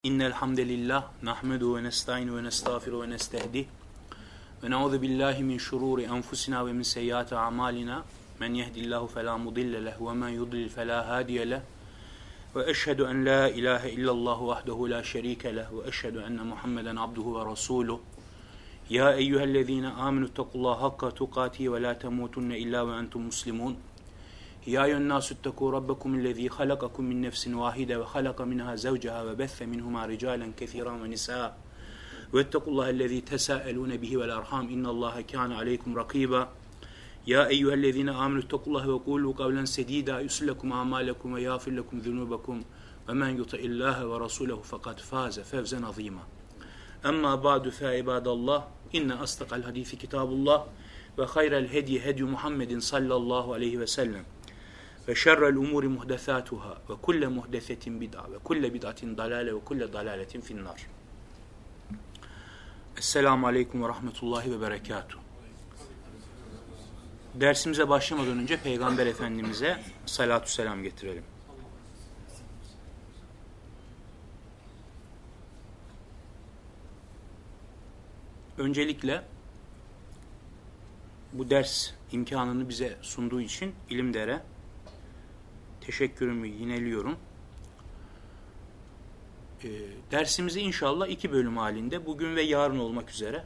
إن الحمد لله نحمده ونستعين ونستغفر ونستهديه. ونعوذ بالله من شرور أنفسنا ومن سيئات أعمالنا. من يهدي الله فلا مضل له ومن يضلل فلا هادي له. وأشهد أن لا إله إلا الله وحده لا شريك له. وأشهد أن محمدا عبده ورسوله. يا أيها الذين آمنوا اتقوا الله حق تقاته ولا تموتن إلا وأنتم مسلمون. يا أيها الناس اتقوا ربكم الذي خلقكم من نفس واحدة وخلق منها زوجها وبث منهما رجالا كثيرا ونساء. واتقوا الله الذي تساءلون به والأرحام. إن الله كان عليكم رقيبا. يا أيها الذين آمنوا اتقوا الله وقولوا قولا سديدا. يصل لكم أعمالكم ويغفر لكم ذنوبكم. ومن يطع الله ورسوله فقد فاز فوزا عظيما. أما بعد فعباد الله إن أصدق الحديث كتاب الله وخير الهدي هدي محمد صلى الله عليه وسلم. Ve şerrel umuri muhdesatuhâ ve kulle muhdesetin bid'a ve kulle bid'atin dalale ve kulle dalaletin finnar. Esselamu aleyküm ve rahmetullahi ve berekatuhu. Dersimize başlamadan önce Peygamber Efendimiz'e salatü selam getirelim. Öncelikle bu ders imkanını bize sunduğu için İlimdere teşekkürümü yineliyorum. E, dersimizi inşallah iki bölüm halinde bugün ve yarın olmak üzere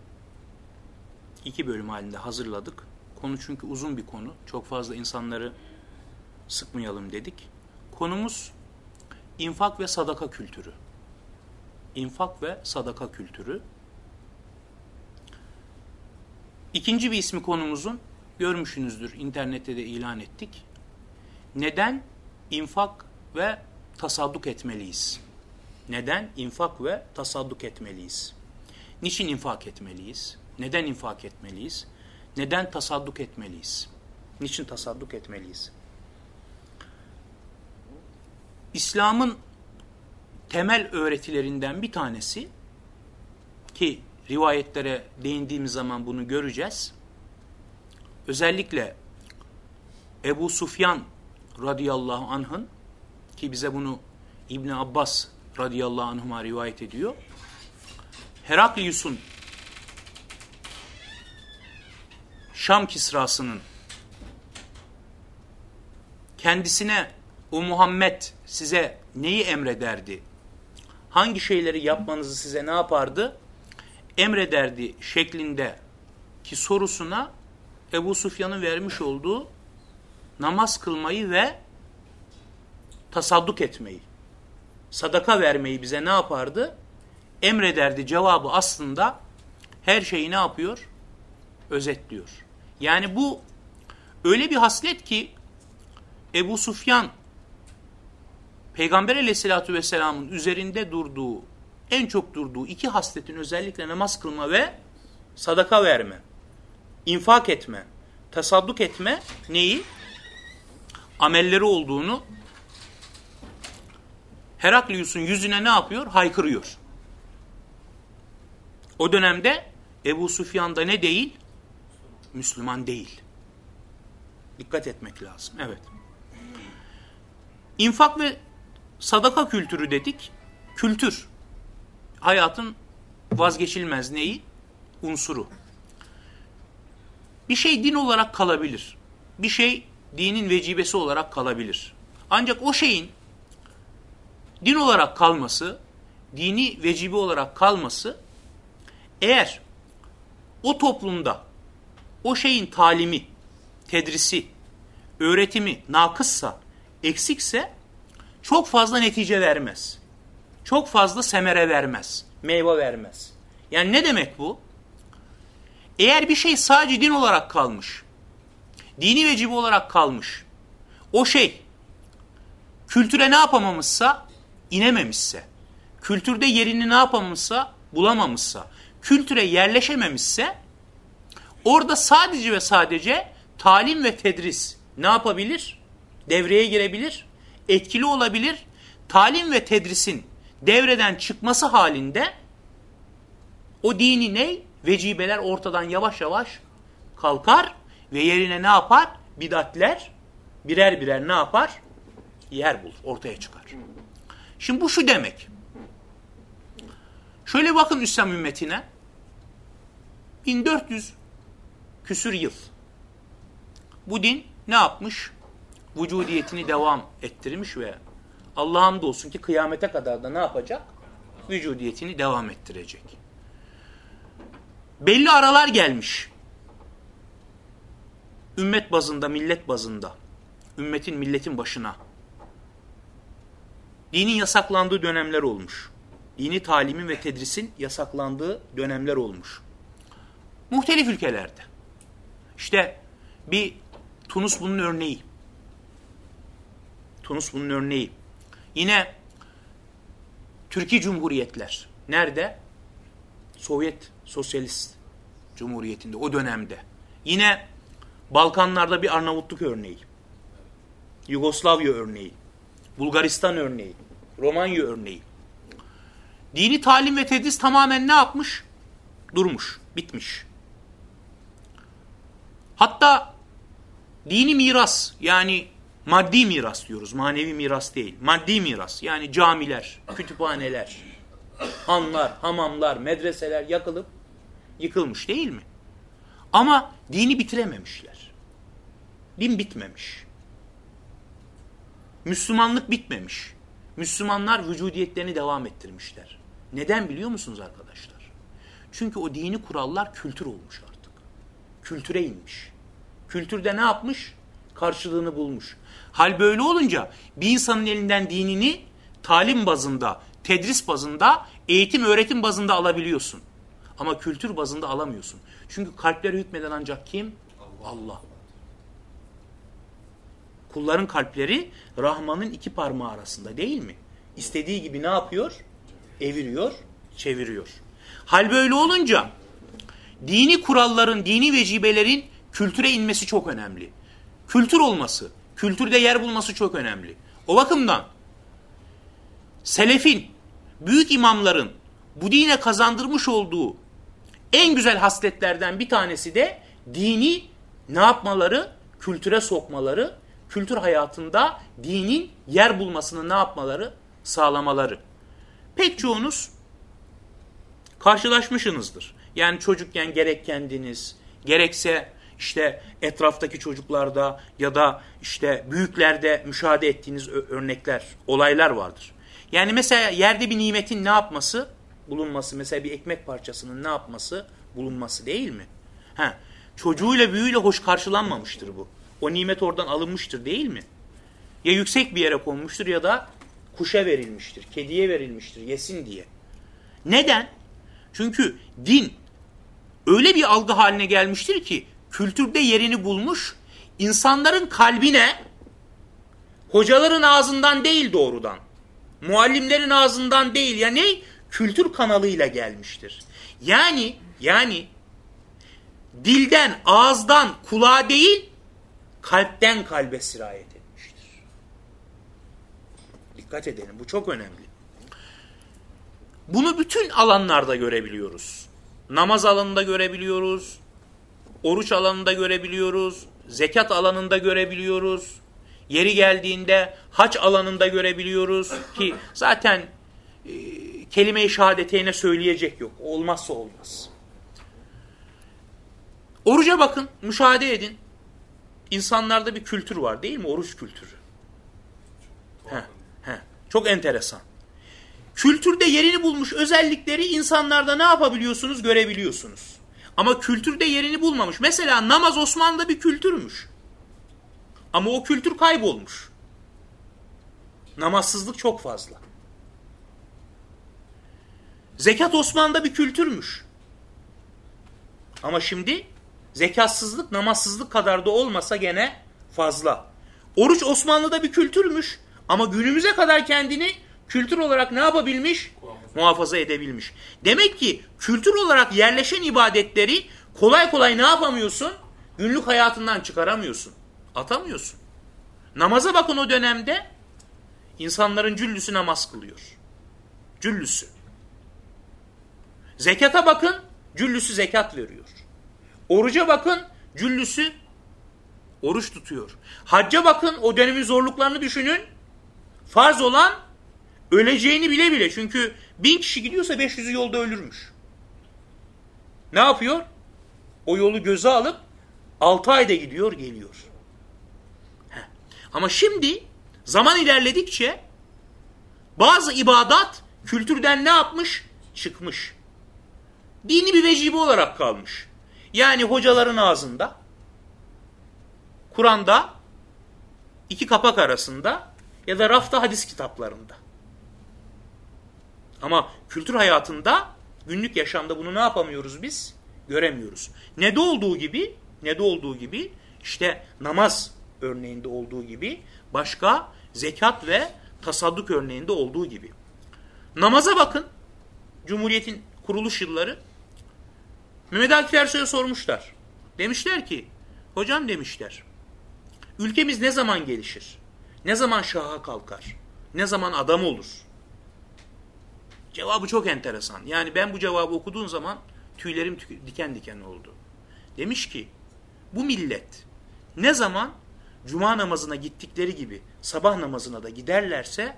iki bölüm halinde hazırladık. Konu çünkü uzun bir konu. Çok fazla insanları sıkmayalım dedik. Konumuz infak ve sadaka kültürü. İnfak ve sadaka kültürü. İkinci bir ismi konumuzun görmüşsünüzdür. internette de ilan ettik. Neden infak ve tasadduk etmeliyiz. Neden? infak ve tasadduk etmeliyiz. Niçin infak etmeliyiz? Neden infak etmeliyiz? Neden tasadduk etmeliyiz? Niçin tasadduk etmeliyiz? İslam'ın temel öğretilerinden bir tanesi ki rivayetlere değindiğimiz zaman bunu göreceğiz. Özellikle Ebu Sufyan radıyallahu anh'ın ki bize bunu İbn Abbas radıyallahu anhuma rivayet ediyor. Heraklius'un Şam kisrasının kendisine o Muhammed size neyi emrederdi? Hangi şeyleri yapmanızı size ne yapardı? Emrederdi şeklinde ki sorusuna Ebu Sufyan'ın vermiş olduğu namaz kılmayı ve tasadduk etmeyi, sadaka vermeyi bize ne yapardı? Emrederdi cevabı aslında her şeyi ne yapıyor? Özetliyor. Yani bu öyle bir haslet ki Ebu Sufyan Peygamber aleyhissalatü vesselamın üzerinde durduğu, en çok durduğu iki hasletin özellikle namaz kılma ve sadaka verme, infak etme, tasadduk etme neyi? Amelleri olduğunu Heraklius'un yüzüne ne yapıyor? Haykırıyor. O dönemde Ebu Sufyan da ne değil? Müslüman değil. Dikkat etmek lazım. Evet. İnfak ve sadaka kültürü dedik. Kültür. Hayatın vazgeçilmez neyi? Unsuru. Bir şey din olarak kalabilir. Bir şey dinin vecibesi olarak kalabilir. Ancak o şeyin din olarak kalması, dini vecibe olarak kalması eğer o toplumda o şeyin talimi, tedrisi, öğretimi nakıssa, eksikse çok fazla netice vermez. Çok fazla semere vermez, meyve vermez. Yani ne demek bu? Eğer bir şey sadece din olarak kalmış, dini vecibi olarak kalmış. O şey kültüre ne yapamamışsa inememişse, kültürde yerini ne yapamamışsa bulamamışsa, kültüre yerleşememişse orada sadece ve sadece talim ve tedris ne yapabilir? Devreye girebilir, etkili olabilir. Talim ve tedrisin devreden çıkması halinde o dini ne? Vecibeler ortadan yavaş yavaş kalkar ve yerine ne yapar? Bidatler birer birer ne yapar? Yer bulur, ortaya çıkar. Şimdi bu şu demek. Şöyle bakın İslam ümmetine. 1400 küsür yıl. Bu din ne yapmış? Vücudiyetini devam ettirmiş ve Allah'a hamdolsun ki kıyamete kadar da ne yapacak? Vücudiyetini devam ettirecek. Belli aralar gelmiş. Ümmet bazında, millet bazında. Ümmetin, milletin başına. Dinin yasaklandığı dönemler olmuş. Dini talimin ve tedrisin yasaklandığı dönemler olmuş. Muhtelif ülkelerde. İşte bir Tunus bunun örneği. Tunus bunun örneği. Yine Türkiye Cumhuriyetler. Nerede? Sovyet Sosyalist Cumhuriyeti'nde o dönemde. Yine Balkanlarda bir Arnavutluk örneği. Yugoslavya örneği. Bulgaristan örneği. Romanya örneği. Dini talim ve tedris tamamen ne yapmış? Durmuş, bitmiş. Hatta dini miras yani maddi miras diyoruz. Manevi miras değil. Maddi miras yani camiler, kütüphaneler, hanlar, hamamlar, medreseler yakılıp yıkılmış değil mi? Ama dini bitirememişler. Din bitmemiş. Müslümanlık bitmemiş. Müslümanlar vücudiyetlerini devam ettirmişler. Neden biliyor musunuz arkadaşlar? Çünkü o dini kurallar kültür olmuş artık. Kültüre inmiş. Kültürde ne yapmış? Karşılığını bulmuş. Hal böyle olunca bir insanın elinden dinini talim bazında, tedris bazında, eğitim öğretim bazında alabiliyorsun. Ama kültür bazında alamıyorsun. Çünkü kalplere hükmeden ancak kim? Allah. Allah. Kulların kalpleri Rahman'ın iki parmağı arasında değil mi? İstediği gibi ne yapıyor? Eviriyor, çeviriyor. Hal böyle olunca dini kuralların, dini vecibelerin kültüre inmesi çok önemli. Kültür olması, kültürde yer bulması çok önemli. O bakımdan selefin, büyük imamların bu dine kazandırmış olduğu en güzel hasletlerden bir tanesi de dini ne yapmaları? Kültüre sokmaları, kültür hayatında dinin yer bulmasını ne yapmaları? Sağlamaları. Pek çoğunuz karşılaşmışsınızdır. Yani çocukken gerek kendiniz, gerekse işte etraftaki çocuklarda ya da işte büyüklerde müşahede ettiğiniz örnekler, olaylar vardır. Yani mesela yerde bir nimetin ne yapması? Bulunması. Mesela bir ekmek parçasının ne yapması? Bulunması değil mi? Ha, çocuğuyla büyüğüyle hoş karşılanmamıştır bu. O nimet oradan alınmıştır değil mi? Ya yüksek bir yere konmuştur ya da kuşa verilmiştir, kediye verilmiştir, yesin diye. Neden? Çünkü din öyle bir algı haline gelmiştir ki kültürde yerini bulmuş, insanların kalbine hocaların ağzından değil doğrudan, muallimlerin ağzından değil ya ne? Kültür kanalıyla gelmiştir. Yani yani dilden, ağızdan, kulağa değil, kalpten kalbe sirayet etmiştir. Dikkat edelim bu çok önemli. Bunu bütün alanlarda görebiliyoruz. Namaz alanında görebiliyoruz, oruç alanında görebiliyoruz, zekat alanında görebiliyoruz, yeri geldiğinde haç alanında görebiliyoruz ki zaten e, kelime-i şehadeteyne söyleyecek yok. Olmazsa olmaz. Oruca bakın, müşahede edin. İnsanlarda bir kültür var değil mi? Oruç kültürü. Heh, heh. Çok enteresan. Kültürde yerini bulmuş özellikleri insanlarda ne yapabiliyorsunuz? Görebiliyorsunuz. Ama kültürde yerini bulmamış. Mesela namaz Osmanlı'da bir kültürmüş. Ama o kültür kaybolmuş. Namazsızlık çok fazla. Zekat Osmanlı'da bir kültürmüş. Ama şimdi zekatsızlık namazsızlık kadar da olmasa gene fazla. Oruç Osmanlı'da bir kültürmüş. Ama günümüze kadar kendini kültür olarak ne yapabilmiş? Muhafaza edebilmiş. Demek ki kültür olarak yerleşen ibadetleri kolay kolay ne yapamıyorsun? Günlük hayatından çıkaramıyorsun. Atamıyorsun. Namaza bakın o dönemde insanların cüllüsü namaz kılıyor. Cüllüsü. Zekata bakın cüllüsü zekat veriyor. Oruca bakın cüllüsü oruç tutuyor. Hacca bakın o dönemin zorluklarını düşünün. Farz olan öleceğini bile bile çünkü Bin kişi gidiyorsa 500'ü yolda ölürmüş. Ne yapıyor? O yolu göze alıp 6 ayda gidiyor geliyor. Heh. Ama şimdi zaman ilerledikçe bazı ibadat kültürden ne yapmış? Çıkmış. Dini bir vecibe olarak kalmış. Yani hocaların ağzında, Kur'an'da, iki kapak arasında ya da rafta hadis kitaplarında. Ama kültür hayatında, günlük yaşamda bunu ne yapamıyoruz biz? Göremiyoruz. Ne de olduğu gibi, ne de olduğu gibi işte namaz örneğinde olduğu gibi başka zekat ve tasadduk örneğinde olduğu gibi. Namaza bakın. Cumhuriyetin kuruluş yılları. Mehmet Akif Ersoy'a sormuşlar. Demişler ki, hocam demişler, ülkemiz ne zaman gelişir? Ne zaman şaha kalkar? Ne zaman adam olur? Cevabı çok enteresan. Yani ben bu cevabı okuduğum zaman tüylerim diken diken oldu. Demiş ki, bu millet ne zaman cuma namazına gittikleri gibi sabah namazına da giderlerse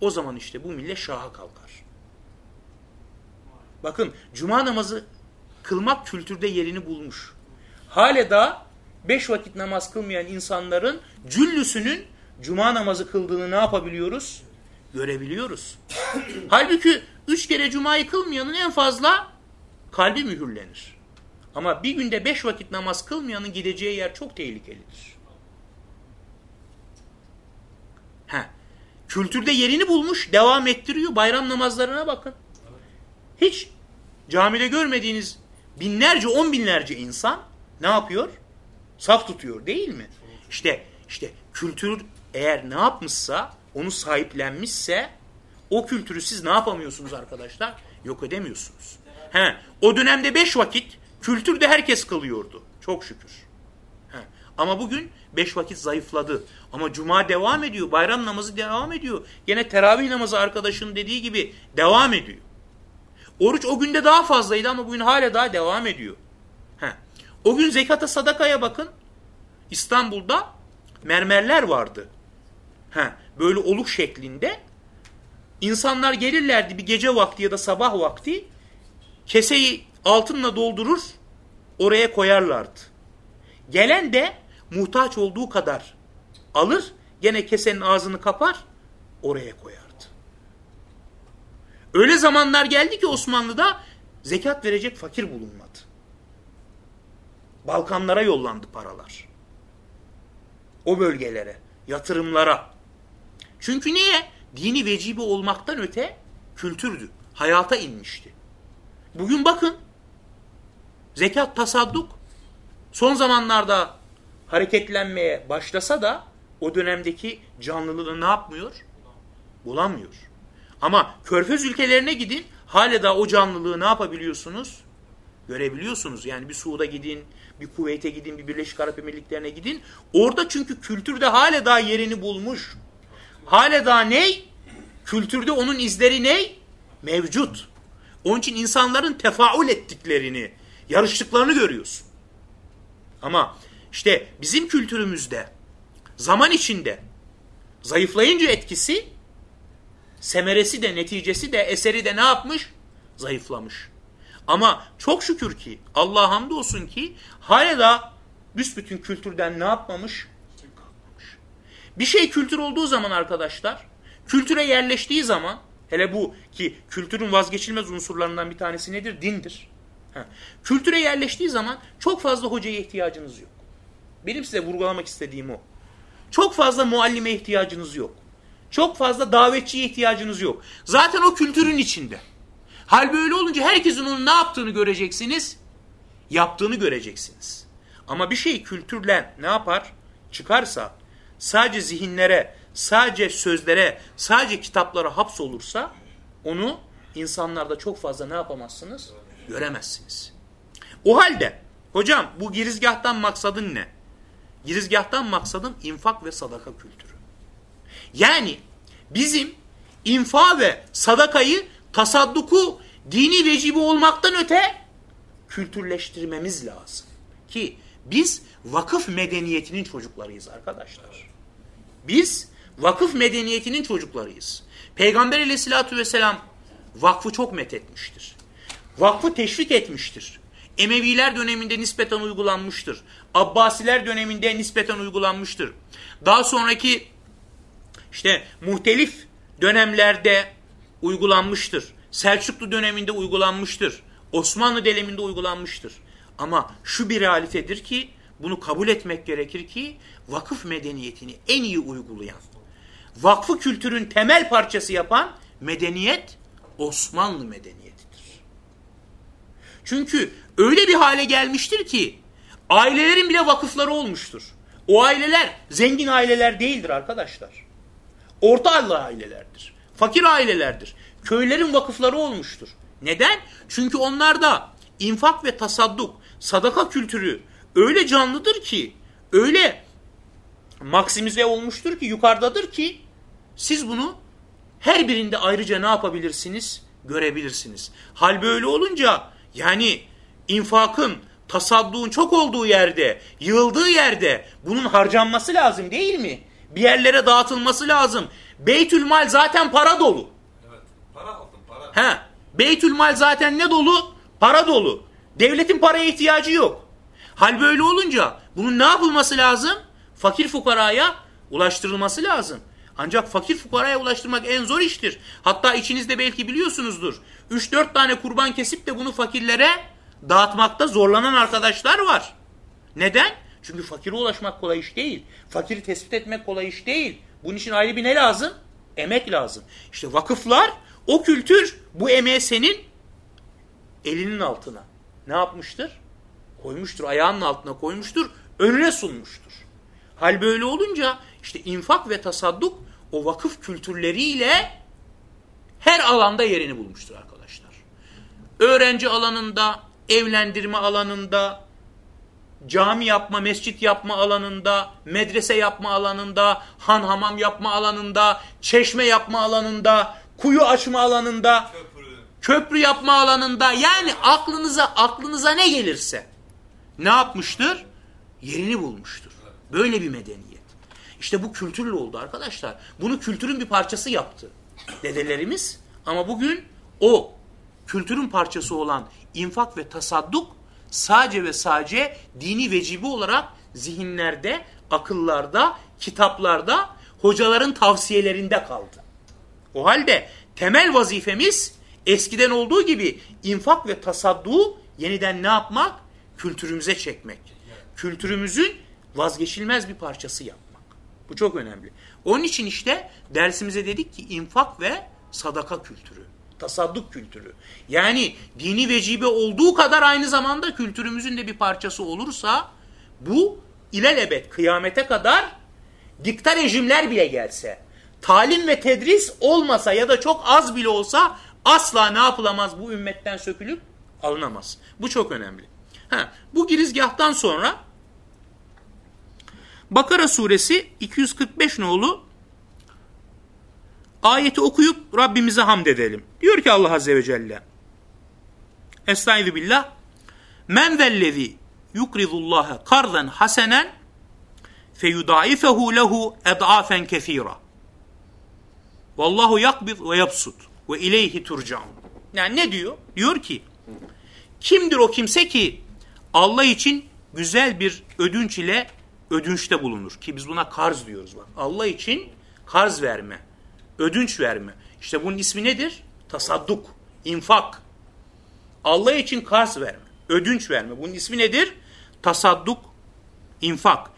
o zaman işte bu millet şaha kalkar. Bakın cuma namazı kılmak kültürde yerini bulmuş. Hale da beş vakit namaz kılmayan insanların cüllüsünün cuma namazı kıldığını ne yapabiliyoruz? Görebiliyoruz. Halbuki üç kere cumayı kılmayanın en fazla kalbi mühürlenir. Ama bir günde beş vakit namaz kılmayanın gideceği yer çok tehlikelidir. Heh. Kültürde yerini bulmuş, devam ettiriyor. Bayram namazlarına bakın. Hiç camide görmediğiniz binlerce, on binlerce insan ne yapıyor? Saf tutuyor değil mi? İşte işte kültür eğer ne yapmışsa, onu sahiplenmişse o kültürü siz ne yapamıyorsunuz arkadaşlar? Yok edemiyorsunuz. He, o dönemde beş vakit kültürde herkes kılıyordu. Çok şükür. He. Ama bugün beş vakit zayıfladı. Ama cuma devam ediyor. Bayram namazı devam ediyor. Yine teravih namazı arkadaşın dediği gibi devam ediyor. Oruç o günde daha fazlaydı ama bugün hala daha devam ediyor. He. O gün zekata sadakaya bakın. İstanbul'da mermerler vardı. He. Böyle oluk şeklinde. İnsanlar gelirlerdi bir gece vakti ya da sabah vakti. Keseyi altınla doldurur. Oraya koyarlardı. Gelen de muhtaç olduğu kadar alır. Gene kesenin ağzını kapar. Oraya koyar. Öyle zamanlar geldi ki Osmanlı'da zekat verecek fakir bulunmadı. Balkanlara yollandı paralar. O bölgelere, yatırımlara. Çünkü niye? Dini vecibe olmaktan öte kültürdü. Hayata inmişti. Bugün bakın, zekat tasadduk son zamanlarda hareketlenmeye başlasa da o dönemdeki canlılığı ne yapmıyor? Bulamıyor. Ama körfez ülkelerine gidin hala da o canlılığı ne yapabiliyorsunuz? Görebiliyorsunuz. Yani bir Suud'a gidin, bir Kuveyt'e gidin, bir Birleşik Arap Emirlikleri'ne gidin. Orada çünkü kültürde hala daha yerini bulmuş. Hala daha ney? Kültürde onun izleri ney? Mevcut. Onun için insanların tefaül ettiklerini, yarıştıklarını görüyorsun. Ama işte bizim kültürümüzde zaman içinde zayıflayınca etkisi semeresi de neticesi de eseri de ne yapmış? Zayıflamış. Ama çok şükür ki Allah hamdolsun ki hala da büsbütün kültürden ne yapmamış? Kalkmamış. Bir şey kültür olduğu zaman arkadaşlar, kültüre yerleştiği zaman, hele bu ki kültürün vazgeçilmez unsurlarından bir tanesi nedir? Dindir. Ha. Kültüre yerleştiği zaman çok fazla hocaya ihtiyacınız yok. Benim size vurgulamak istediğim o. Çok fazla muallime ihtiyacınız yok. Çok fazla davetçiye ihtiyacınız yok. Zaten o kültürün içinde. Hal böyle olunca herkesin onun ne yaptığını göreceksiniz. Yaptığını göreceksiniz. Ama bir şey kültürle ne yapar? Çıkarsa sadece zihinlere, sadece sözlere, sadece kitaplara hapsolursa onu insanlarda çok fazla ne yapamazsınız? Göremezsiniz. O halde hocam bu girizgahtan maksadın ne? Girizgahtan maksadım infak ve sadaka kültürü. Yani bizim infa ve sadakayı, tasadduku dini vecibi olmaktan öte kültürleştirmemiz lazım. Ki biz vakıf medeniyetinin çocuklarıyız arkadaşlar. Biz vakıf medeniyetinin çocuklarıyız. Peygamber aleyhissalatü vesselam vakfı çok methetmiştir. Vakfı teşvik etmiştir. Emeviler döneminde nispeten uygulanmıştır. Abbasiler döneminde nispeten uygulanmıştır. Daha sonraki işte muhtelif dönemlerde uygulanmıştır. Selçuklu döneminde uygulanmıştır. Osmanlı döneminde uygulanmıştır. Ama şu bir realitedir ki bunu kabul etmek gerekir ki vakıf medeniyetini en iyi uygulayan, vakfı kültürün temel parçası yapan medeniyet Osmanlı medeniyetidir. Çünkü öyle bir hale gelmiştir ki ailelerin bile vakıfları olmuştur. O aileler zengin aileler değildir arkadaşlar. Orta ailelerdir. Fakir ailelerdir. Köylerin vakıfları olmuştur. Neden? Çünkü onlarda infak ve tasadduk, sadaka kültürü öyle canlıdır ki, öyle maksimize olmuştur ki, yukarıdadır ki siz bunu her birinde ayrıca ne yapabilirsiniz? Görebilirsiniz. Hal böyle olunca yani infakın, tasadduğun çok olduğu yerde, yığıldığı yerde bunun harcanması lazım değil mi? Bir yerlere dağıtılması lazım. Beytülmal zaten para dolu. Evet. Para altın para. He. Beytülmal zaten ne dolu? Para dolu. Devletin paraya ihtiyacı yok. Hal böyle olunca bunun ne yapılması lazım? Fakir fukaraya ulaştırılması lazım. Ancak fakir fukaraya ulaştırmak en zor iştir. Hatta içinizde belki biliyorsunuzdur. 3-4 tane kurban kesip de bunu fakirlere dağıtmakta zorlanan arkadaşlar var. Neden? Çünkü fakire ulaşmak kolay iş değil. Fakiri tespit etmek kolay iş değil. Bunun için ayrı bir ne lazım? Emek lazım. İşte vakıflar o kültür bu emeği senin elinin altına ne yapmıştır? Koymuştur, ayağının altına koymuştur, önüne sunmuştur. Hal böyle olunca işte infak ve tasadduk o vakıf kültürleriyle her alanda yerini bulmuştur arkadaşlar. Öğrenci alanında, evlendirme alanında, cami yapma, mescit yapma alanında, medrese yapma alanında, han hamam yapma alanında, çeşme yapma alanında, kuyu açma alanında, Köprü. köprü yapma alanında yani aklınıza aklınıza ne gelirse ne yapmıştır? Yerini bulmuştur. Böyle bir medeniyet. İşte bu kültürle oldu arkadaşlar. Bunu kültürün bir parçası yaptı dedelerimiz. Ama bugün o kültürün parçası olan infak ve tasadduk sadece ve sadece dini vecibi olarak zihinlerde, akıllarda, kitaplarda, hocaların tavsiyelerinde kaldı. O halde temel vazifemiz eskiden olduğu gibi infak ve tasadduğu yeniden ne yapmak? Kültürümüze çekmek. Kültürümüzün vazgeçilmez bir parçası yapmak. Bu çok önemli. Onun için işte dersimize dedik ki infak ve sadaka kültürü. Tasadduk kültürü. Yani dini vecibe olduğu kadar aynı zamanda kültürümüzün de bir parçası olursa bu ilelebet kıyamete kadar dikta rejimler bile gelse, talim ve tedris olmasa ya da çok az bile olsa asla ne yapılamaz bu ümmetten sökülüp alınamaz. Bu çok önemli. Ha, bu girizgahtan sonra Bakara suresi 245 nolu ayeti okuyup Rabbimize hamd edelim. Diyor ki Allah Azze ve Celle Estaizu billah Men zellezi yukridullaha kardan hasenen feyudaifehu lehu ed'afen kethira. Vallahu yakbid ve yapsut ve ileyhi turcaun. Yani ne diyor? Diyor ki kimdir o kimse ki Allah için güzel bir ödünç ile ödünçte bulunur. Ki biz buna karz diyoruz. Bak. Allah için karz verme, ödünç verme. İşte bunun ismi nedir? Tasadduk, infak. Allah için karz verme, ödünç verme. Bunun ismi nedir? Tasadduk, infak.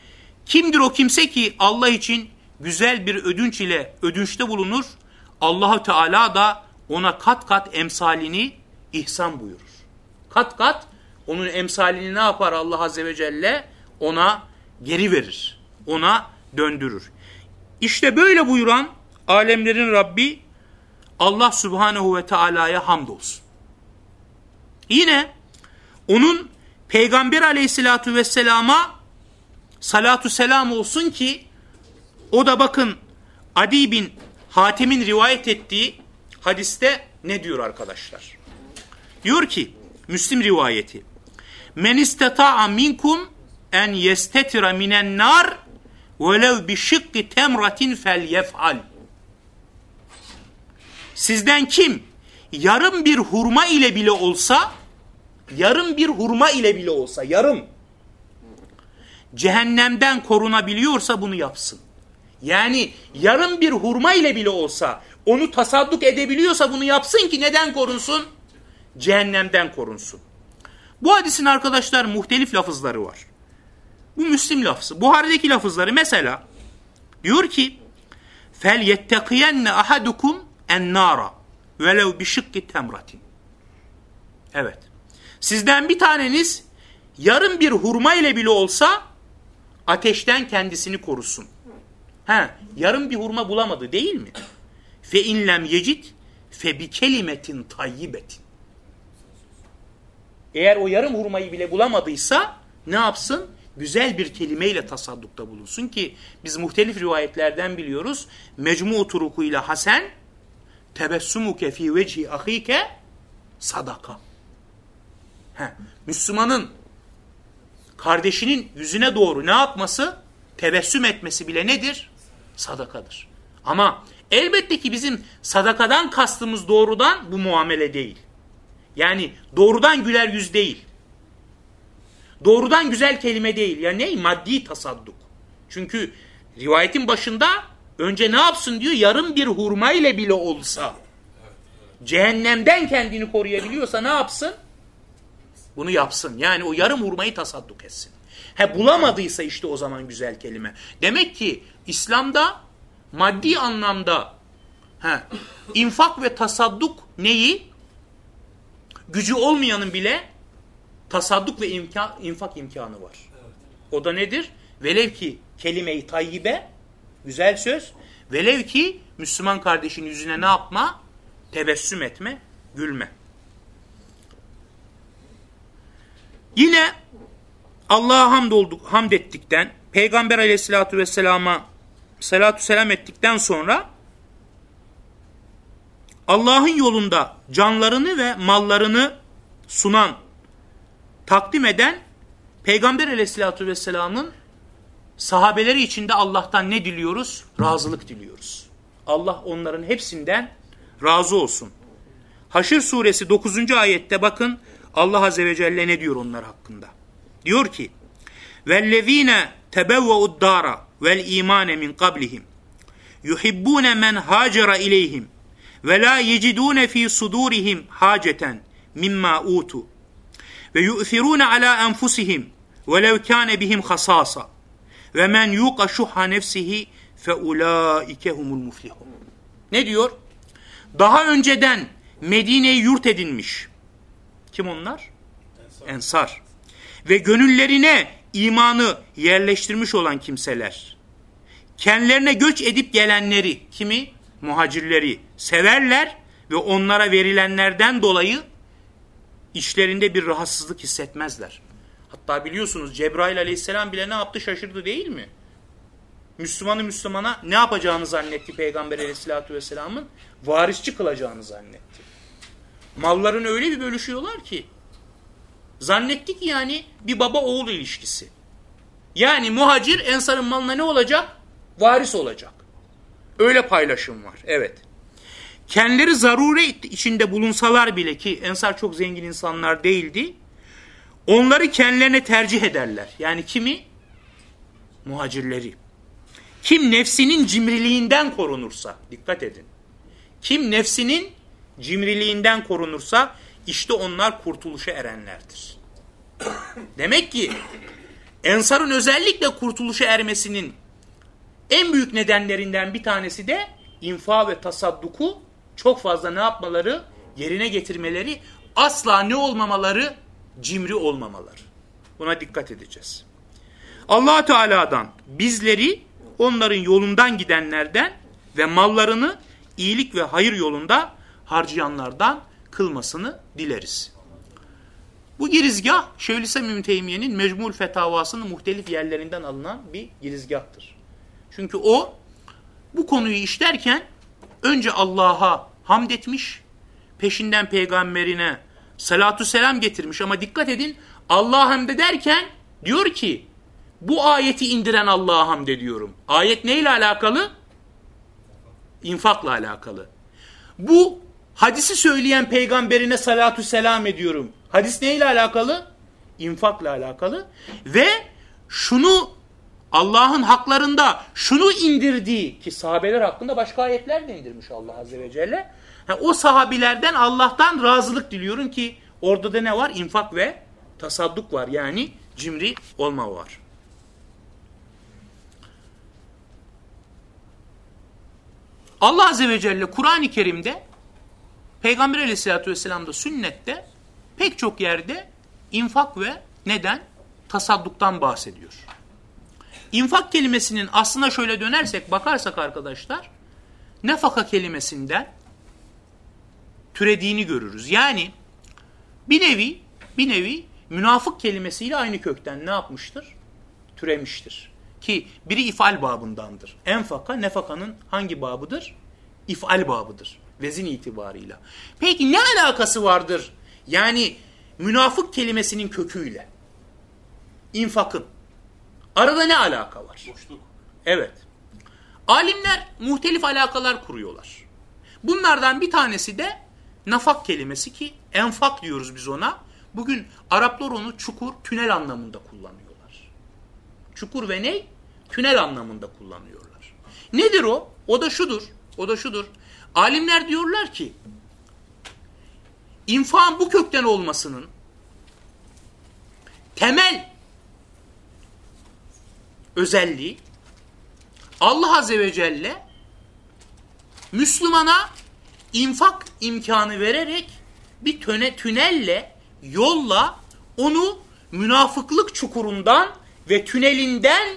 Kimdir o kimse ki Allah için güzel bir ödünç ile ödünçte bulunur? Allahu Teala da ona kat kat emsalini ihsan buyurur. Kat kat onun emsalini ne yapar Allah Azze ve Celle? Ona geri verir. Ona döndürür. İşte böyle buyuran alemlerin Rabbi Allah Subhanahu ve Teala'ya hamdolsun. Yine onun Peygamber Aleyhisselatü Vesselam'a salatu selam olsun ki o da bakın Adi bin Hatem'in rivayet ettiği hadiste ne diyor arkadaşlar? Diyor ki Müslim rivayeti Men isteta'a minkum en yestetira minen nar velev bi şıkkı temratin fel yef'al. Sizden kim yarım bir hurma ile bile olsa yarım bir hurma ile bile olsa yarım cehennemden korunabiliyorsa bunu yapsın. Yani yarım bir hurma ile bile olsa onu tasadduk edebiliyorsa bunu yapsın ki neden korunsun? Cehennemden korunsun. Bu hadisin arkadaşlar muhtelif lafızları var. Bu Müslim lafzı. Buhari'deki lafızları mesela diyor ki yettekiyenne ahadukum en nara velev bi şıkkı temratin. Evet. Sizden bir taneniz yarım bir hurma ile bile olsa ateşten kendisini korusun. Ha, yarım bir hurma bulamadı değil mi? Fe inlem yecit fe bi kelimetin tayyibetin. Eğer o yarım hurmayı bile bulamadıysa ne yapsın? Güzel bir kelimeyle tasaddukta bulunsun ki biz muhtelif rivayetlerden biliyoruz. Mecmu turukuyla Hasan tebessumuke fi vecihi ahike sadaka. He, Müslümanın kardeşinin yüzüne doğru ne yapması? Tebessüm etmesi bile nedir? Sadakadır. Ama elbette ki bizim sadakadan kastımız doğrudan bu muamele değil. Yani doğrudan güler yüz değil. Doğrudan güzel kelime değil. Ya ne? Maddi tasadduk. Çünkü rivayetin başında önce ne yapsın diyor? Yarım bir hurma ile bile olsa cehennemden kendini koruyabiliyorsa ne yapsın? Bunu yapsın. Yani o yarım hurmayı tasadduk etsin. He bulamadıysa işte o zaman güzel kelime. Demek ki İslam'da maddi anlamda he, infak ve tasadduk neyi? Gücü olmayanın bile tasadduk ve imkan, infak imkanı var. O da nedir? Velev ki kelime-i tayyibe, güzel söz, velev ki Müslüman kardeşin yüzüne ne yapma? Tebessüm etme, gülme. Yine Allah'a hamd, olduk, hamd ettikten, Peygamber aleyhissalatü vesselama salatü selam ettikten sonra Allah'ın yolunda canlarını ve mallarını sunan, takdim eden Peygamber aleyhissalatü vesselamın sahabeleri içinde Allah'tan ne diliyoruz? Razılık diliyoruz. Allah onların hepsinden razı olsun. Haşr suresi 9. ayette bakın Allah azze ve celle ne diyor onlar hakkında? Diyor ki وَالَّذ۪ينَ تَبَوَّعُ الدَّارَ وَالْا۪يمَانَ مِنْ قَبْلِهِمْ يُحِبُّونَ مَنْ هَاجَرَ اِلَيْهِمْ وَلَا يَجِدُونَ ف۪ي صُدُورِهِمْ حَاجَةً مِمَّا اُوتُوا وَيُؤْثِرُونَ عَلَى أَنْفُسِهِمْ وَلَوْ كَانَ بِهِمْ خَصَاصًا ve men yuqa şuha nefsihi fe ulaike humul muflihun. Ne diyor? Daha önceden Medine'yi yurt edinmiş. Kim onlar? Ensar. Ensar. Ve gönüllerine imanı yerleştirmiş olan kimseler. Kendilerine göç edip gelenleri, kimi? Muhacirleri severler ve onlara verilenlerden dolayı içlerinde bir rahatsızlık hissetmezler. Hatta biliyorsunuz Cebrail aleyhisselam bile ne yaptı şaşırdı değil mi? Müslümanı Müslümana ne yapacağını zannetti Peygamber aleyhissalatü vesselamın? Varisçi kılacağını zannetti. Mallarını öyle bir bölüşüyorlar ki zannetti ki yani bir baba oğul ilişkisi. Yani muhacir ensarın malına ne olacak? Varis olacak. Öyle paylaşım var. Evet. Kendileri zaruret içinde bulunsalar bile ki ensar çok zengin insanlar değildi. Onları kendilerine tercih ederler. Yani kimi? Muhacirleri. Kim nefsinin cimriliğinden korunursa, dikkat edin. Kim nefsinin cimriliğinden korunursa işte onlar kurtuluşa erenlerdir. Demek ki Ensar'ın özellikle kurtuluşa ermesinin en büyük nedenlerinden bir tanesi de infa ve tasadduku çok fazla ne yapmaları? Yerine getirmeleri, asla ne olmamaları? Cimri olmamaları. Buna dikkat edeceğiz. allah Teala'dan bizleri onların yolundan gidenlerden ve mallarını iyilik ve hayır yolunda harcayanlardan kılmasını dileriz. Bu girizgah Şeyhülislam İbn Teymiye'nin Mecmul Fetavası'nın muhtelif yerlerinden alınan bir girizgahtır. Çünkü o bu konuyu işlerken önce Allah'a hamd etmiş, peşinden peygamberine salatu selam getirmiş ama dikkat edin Allah'a hamd ederken diyor ki bu ayeti indiren Allah'a hamd ediyorum. Ayet neyle alakalı? İnfakla alakalı. Bu Hadisi söyleyen peygamberine salatü selam ediyorum. Hadis neyle alakalı? İnfakla alakalı. Ve şunu Allah'ın haklarında şunu indirdiği ki sahabeler hakkında başka ayetler de indirmiş Allah Azze ve Celle. Ha, o sahabilerden Allah'tan razılık diliyorum ki orada da ne var? İnfak ve tasadduk var. Yani cimri olma var. Allah Azze ve Celle Kur'an-ı Kerim'de Peygamber Aleyhisselatü Vesselam'da sünnette pek çok yerde infak ve neden? Tasadduktan bahsediyor. İnfak kelimesinin aslına şöyle dönersek bakarsak arkadaşlar nefaka kelimesinden türediğini görürüz. Yani bir nevi bir nevi münafık kelimesiyle aynı kökten ne yapmıştır? Türemiştir. Ki biri ifal babındandır. Enfaka nefakanın hangi babıdır? İfal babıdır. Vezin itibarıyla. Peki ne alakası vardır? Yani münafık kelimesinin köküyle. İnfakın. Arada ne alaka var? Boşluk. Evet. Alimler muhtelif alakalar kuruyorlar. Bunlardan bir tanesi de nafak kelimesi ki enfak diyoruz biz ona. Bugün Araplar onu çukur, tünel anlamında kullanıyorlar. Çukur ve ne? Tünel anlamında kullanıyorlar. Nedir o? O da şudur. O da şudur. Alimler diyorlar ki infakın bu kökten olmasının temel özelliği Allah Azze ve Celle Müslümana infak imkanı vererek bir töne, tünelle, yolla onu münafıklık çukurundan ve tünelinden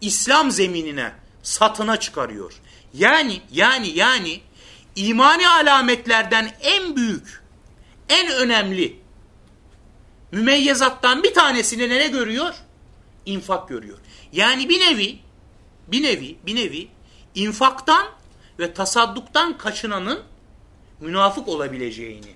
İslam zeminine, satına çıkarıyor. Yani, yani, yani imani alametlerden en büyük, en önemli mümeyyezattan bir tanesini ne görüyor? infak görüyor. Yani bir nevi, bir nevi, bir nevi infaktan ve tasadduktan kaçınanın münafık olabileceğini,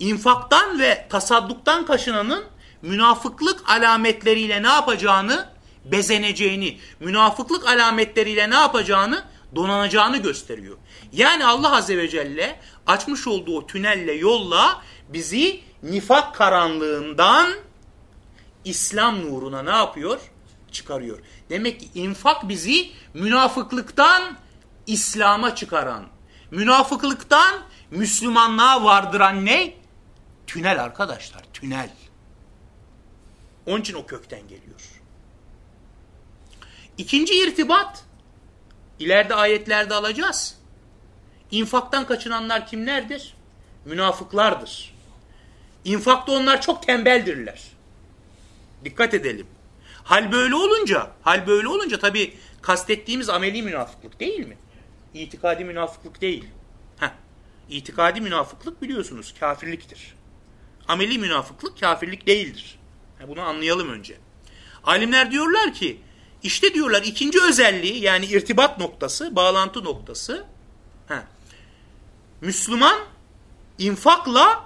infaktan ve tasadduktan kaçınanın münafıklık alametleriyle ne yapacağını, bezeneceğini, münafıklık alametleriyle ne yapacağını, donanacağını gösteriyor. Yani Allah Azze ve Celle açmış olduğu tünelle, yolla bizi nifak karanlığından İslam nuruna ne yapıyor? Çıkarıyor. Demek ki infak bizi münafıklıktan İslam'a çıkaran, münafıklıktan Müslümanlığa vardıran ne? Tünel arkadaşlar, tünel. Onun için o kökten geliyor. İkinci irtibat, ileride ayetlerde alacağız. İnfaktan kaçınanlar kimlerdir? Münafıklardır. İnfakta onlar çok tembeldirler. Dikkat edelim. Hal böyle olunca, hal böyle olunca tabi kastettiğimiz ameli münafıklık değil mi? İtikadi münafıklık değil. Heh. İtikadi münafıklık biliyorsunuz kafirliktir. Ameli münafıklık kafirlik değildir. Bunu anlayalım önce. Alimler diyorlar ki, işte diyorlar ikinci özelliği yani irtibat noktası, bağlantı noktası. Heh. Müslüman infakla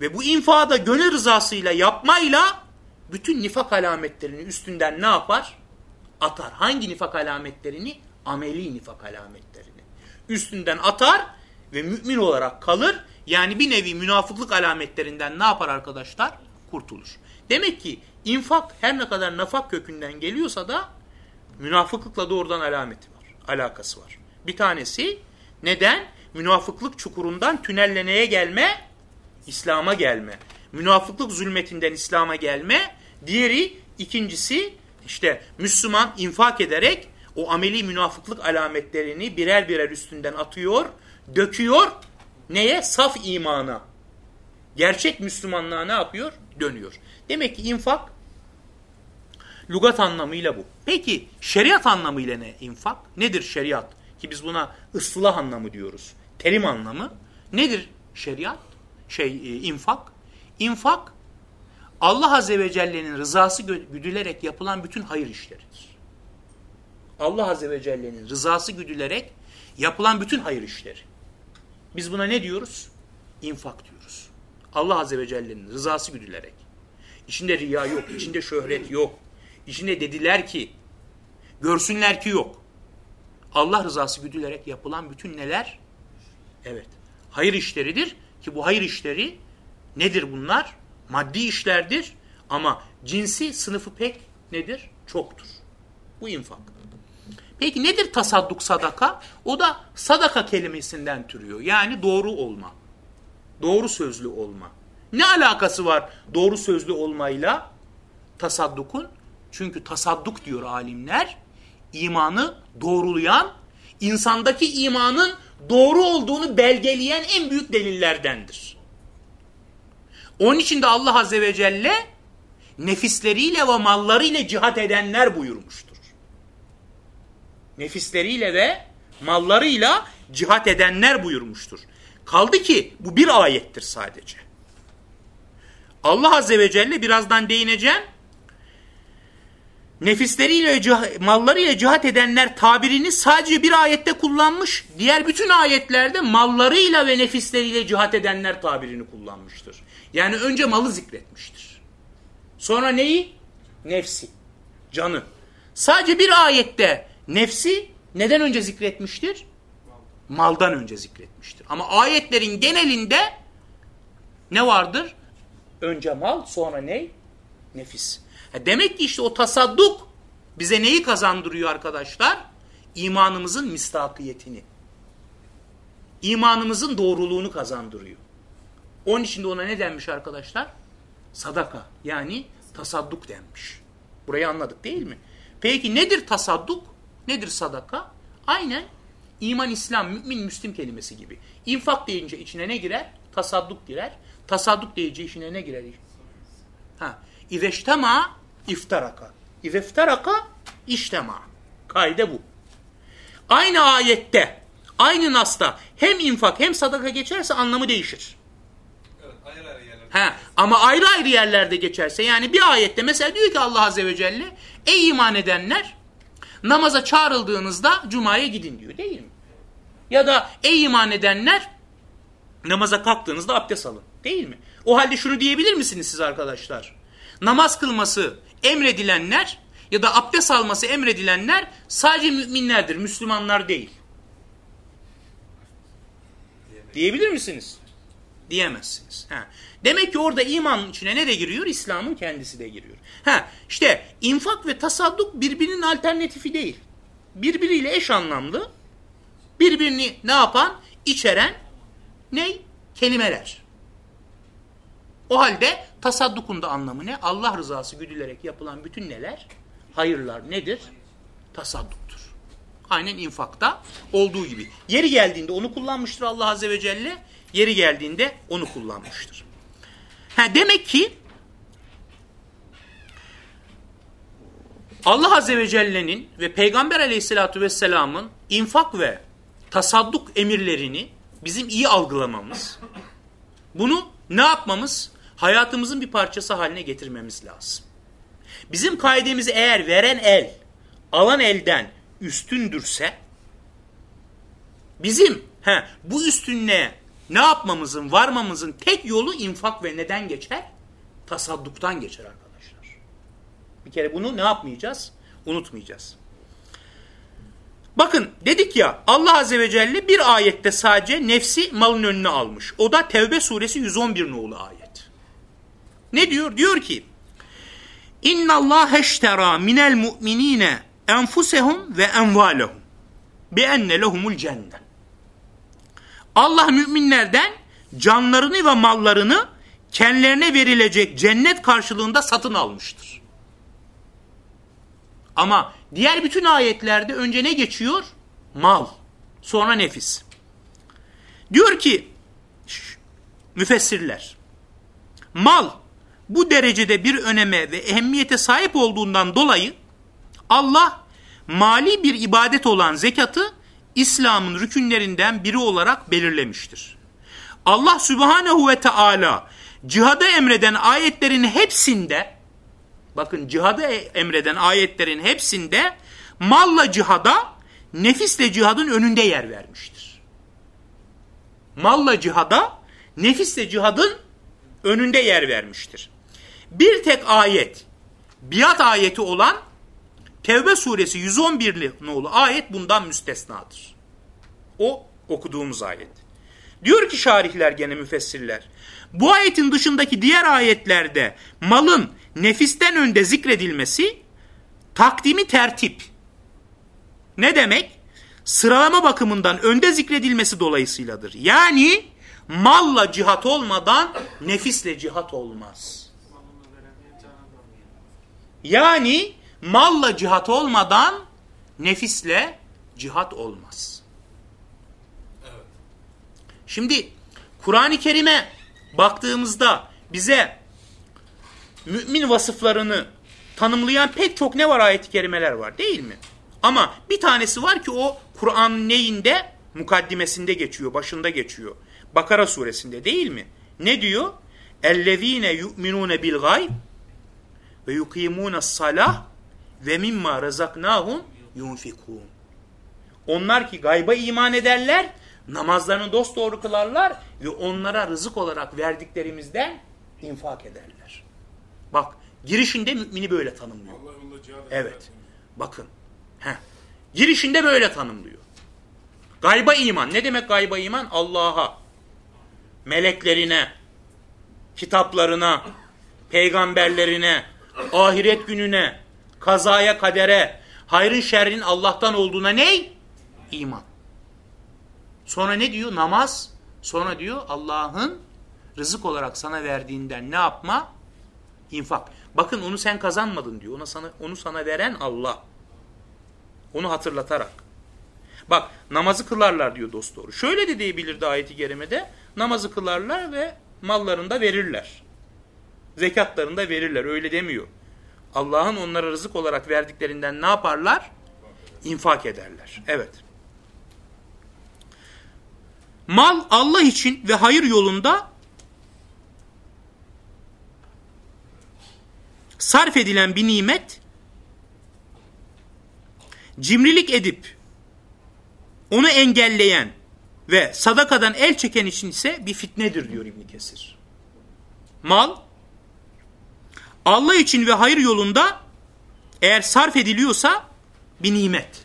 ve bu infada gönül rızasıyla yapmayla bütün nifak alametlerini üstünden ne yapar? Atar. Hangi nifak alametlerini? Ameli nifak alametlerini. Üstünden atar ve mümin olarak kalır. Yani bir nevi münafıklık alametlerinden ne yapar arkadaşlar? Kurtulur. Demek ki infak her ne kadar nafak kökünden geliyorsa da münafıklıkla doğrudan alameti var. Alakası var. Bir tanesi neden? Münafıklık çukurundan tünelleneye gelme, İslam'a gelme. Münafıklık zulmetinden İslam'a gelme, Diğeri ikincisi işte Müslüman infak ederek o ameli münafıklık alametlerini birer birer üstünden atıyor, döküyor. Neye? Saf imana. Gerçek Müslümanlığa ne yapıyor? Dönüyor. Demek ki infak lugat anlamıyla bu. Peki şeriat anlamıyla ne infak? Nedir şeriat? Ki biz buna ıslah anlamı diyoruz. Terim anlamı. Nedir şeriat? Şey e, infak. İnfak Allah Azze ve Celle'nin rızası güdülerek yapılan bütün hayır işleridir. Allah Azze ve Celle'nin rızası güdülerek yapılan bütün hayır işleri. Biz buna ne diyoruz? İnfak diyoruz. Allah Azze ve Celle'nin rızası güdülerek. İçinde riya yok, içinde şöhret yok. İçinde dediler ki, görsünler ki yok. Allah rızası güdülerek yapılan bütün neler? Evet. Hayır işleridir ki bu hayır işleri nedir bunlar? Maddi işlerdir ama cinsi sınıfı pek nedir? Çoktur. Bu infak. Peki nedir tasadduk sadaka? O da sadaka kelimesinden türüyor. Yani doğru olma. Doğru sözlü olma. Ne alakası var doğru sözlü olmayla tasaddukun? Çünkü tasadduk diyor alimler, imanı doğrulayan, insandaki imanın doğru olduğunu belgeleyen en büyük delillerdendir. Onun için de Allah Azze ve Celle nefisleriyle ve mallarıyla cihat edenler buyurmuştur. Nefisleriyle ve mallarıyla cihat edenler buyurmuştur. Kaldı ki bu bir ayettir sadece. Allah Azze ve Celle birazdan değineceğim. Nefisleriyle, mallarıyla cihat edenler tabirini sadece bir ayette kullanmış. Diğer bütün ayetlerde mallarıyla ve nefisleriyle cihat edenler tabirini kullanmıştır. Yani önce malı zikretmiştir. Sonra neyi? Nefsi, canı. Sadece bir ayette nefsi neden önce zikretmiştir? Maldan önce zikretmiştir. Ama ayetlerin genelinde ne vardır? Önce mal, sonra ne? Nefis. Demek ki işte o tasadduk bize neyi kazandırıyor arkadaşlar? İmanımızın mistakiyetini. İmanımızın doğruluğunu kazandırıyor. Onun için de ona ne denmiş arkadaşlar? Sadaka yani tasadduk denmiş. Burayı anladık değil mi? Peki nedir tasadduk? Nedir sadaka? Aynen iman, İslam, mümin, müslim kelimesi gibi. İnfak deyince içine ne girer? Tasadduk girer. Tasadduk deyince içine ne girer? Ha. İveştema iftaraka. İveftaraka iştema. Kaide bu. Aynı ayette, aynı nasta hem infak hem sadaka geçerse anlamı değişir. Evet, ayrı ayrı yerlerde. He, ama ayrı ayrı yerlerde geçerse yani bir ayette mesela diyor ki Allah Azze ve Celle ey iman edenler namaza çağrıldığınızda cumaya gidin diyor değil mi? Ya da ey iman edenler namaza kalktığınızda abdest alın değil mi? O halde şunu diyebilir misiniz siz arkadaşlar? Namaz kılması emredilenler ya da abdest alması emredilenler sadece müminlerdir, Müslümanlar değil. Diyebilir misiniz? Diyemezsiniz. Ha. Demek ki orada imanın içine ne de giriyor? İslam'ın kendisi de giriyor. Ha, işte infak ve tasadduk birbirinin alternatifi değil. Birbiriyle eş anlamlı. Birbirini ne yapan? İçeren ne? Kelimeler. O halde tasaddukun da anlamı ne? Allah rızası güdülerek yapılan bütün neler? Hayırlar nedir? Tasadduktur. Aynen infakta olduğu gibi. Yeri geldiğinde onu kullanmıştır Allah Azze ve Celle. Yeri geldiğinde onu kullanmıştır. Ha, demek ki Allah Azze ve Celle'nin ve Peygamber Aleyhisselatü Vesselam'ın infak ve tasadduk emirlerini bizim iyi algılamamız, bunu ne yapmamız? Hayatımızın bir parçası haline getirmemiz lazım. Bizim kaidemiz eğer veren el, alan elden üstündürse, bizim he, bu üstünlüğe ne yapmamızın, varmamızın tek yolu infak ve neden geçer? Tasadduktan geçer arkadaşlar. Bir kere bunu ne yapmayacağız? Unutmayacağız. Bakın dedik ya Allah Azze ve Celle bir ayette sadece nefsi malın önüne almış. O da Tevbe suresi 111 nolu ayet. Ne diyor? Diyor ki İnna Allah eştera minel mu'minine enfusehum ve envalehum bi enne lehumul cennet. Allah müminlerden canlarını ve mallarını kendilerine verilecek cennet karşılığında satın almıştır. Ama diğer bütün ayetlerde önce ne geçiyor? Mal, sonra nefis. Diyor ki müfessirler, mal bu derecede bir öneme ve ehemmiyete sahip olduğundan dolayı Allah mali bir ibadet olan zekatı İslam'ın rükünlerinden biri olarak belirlemiştir. Allah Subhanahu ve Teala cihada emreden ayetlerin hepsinde bakın cihada emreden ayetlerin hepsinde malla cihada nefisle cihadın önünde yer vermiştir. Malla cihada nefisle cihadın önünde yer vermiştir. Bir tek ayet biat ayeti olan Tevbe suresi 111'li nolu ayet bundan müstesnadır. O okuduğumuz ayet. Diyor ki şarihler gene müfessirler. Bu ayetin dışındaki diğer ayetlerde malın nefisten önde zikredilmesi takdimi tertip. Ne demek? Sıralama bakımından önde zikredilmesi dolayısıyladır. Yani malla cihat olmadan nefisle cihat olmaz. Yani malla cihat olmadan nefisle cihat olmaz. Evet. Şimdi Kur'an-ı Kerim'e baktığımızda bize mümin vasıflarını tanımlayan pek çok ne var ayet-i kerimeler var değil mi? Ama bir tanesi var ki o Kur'an'ın neyinde? Mukaddimesinde geçiyor, başında geçiyor. Bakara suresinde değil mi? Ne diyor? اَلَّذ۪ينَ يُؤْمِنُونَ بِالْغَيْبِ ve yukimuna salah ve mimma razaknahum yunfikun. Onlar ki gayba iman ederler, namazlarını dosdoğru kılarlar ve onlara rızık olarak verdiklerimizden infak ederler. Bak girişinde mümini böyle tanımlıyor. Evet. Bakın. Heh. Girişinde böyle tanımlıyor. Gayba iman. Ne demek gayba iman? Allah'a, meleklerine, kitaplarına, peygamberlerine, ahiret gününe, kazaya kadere, hayrın şerrin Allah'tan olduğuna ney? İman. Sonra ne diyor? Namaz. Sonra diyor Allah'ın rızık olarak sana verdiğinden ne yapma? İnfak. Bakın onu sen kazanmadın diyor. Ona sana, onu sana veren Allah. Onu hatırlatarak. Bak namazı kılarlar diyor dost doğru. Şöyle de diyebilirdi ayeti kerimede. Namazı kılarlar ve mallarını da verirler. Zekatlarını da verirler. Öyle demiyor. Allah'ın onlara rızık olarak verdiklerinden ne yaparlar? İnfak ederler. Evet. Mal Allah için ve hayır yolunda sarf edilen bir nimet cimrilik edip onu engelleyen ve sadakadan el çeken için ise bir fitnedir diyor İbn Kesir. Mal Allah için ve hayır yolunda eğer sarf ediliyorsa bir nimet.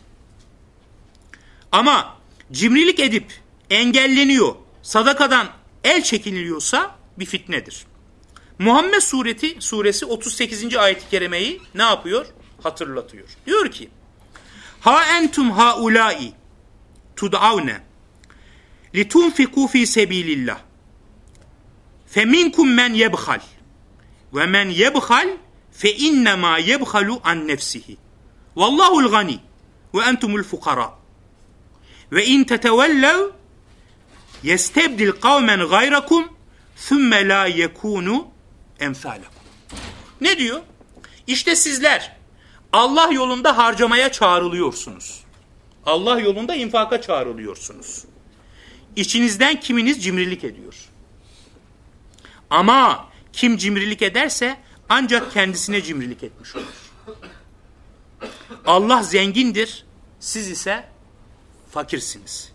Ama cimrilik edip engelleniyor, sadakadan el çekiliyorsa bir fitnedir. Muhammed sureti suresi 38. ayet-i kerimeyi ne yapıyor? Hatırlatıyor. Diyor ki: Ha entum haulai tud'avne litunfiku fi sebilillah. Feminkum men yebhal ve men yebhal fe innema yebhalu an nefsihi. Vallahu'l gani ve entumul fukara. Ve in tetevellev yestebdil kavmen gayrakum thumme la yekunu emsalakum. Ne diyor? İşte sizler Allah yolunda harcamaya çağrılıyorsunuz. Allah yolunda infaka çağrılıyorsunuz. İçinizden kiminiz cimrilik ediyor. Ama kim cimrilik ederse ancak kendisine cimrilik etmiş olur. Allah zengindir, siz ise fakirsiniz.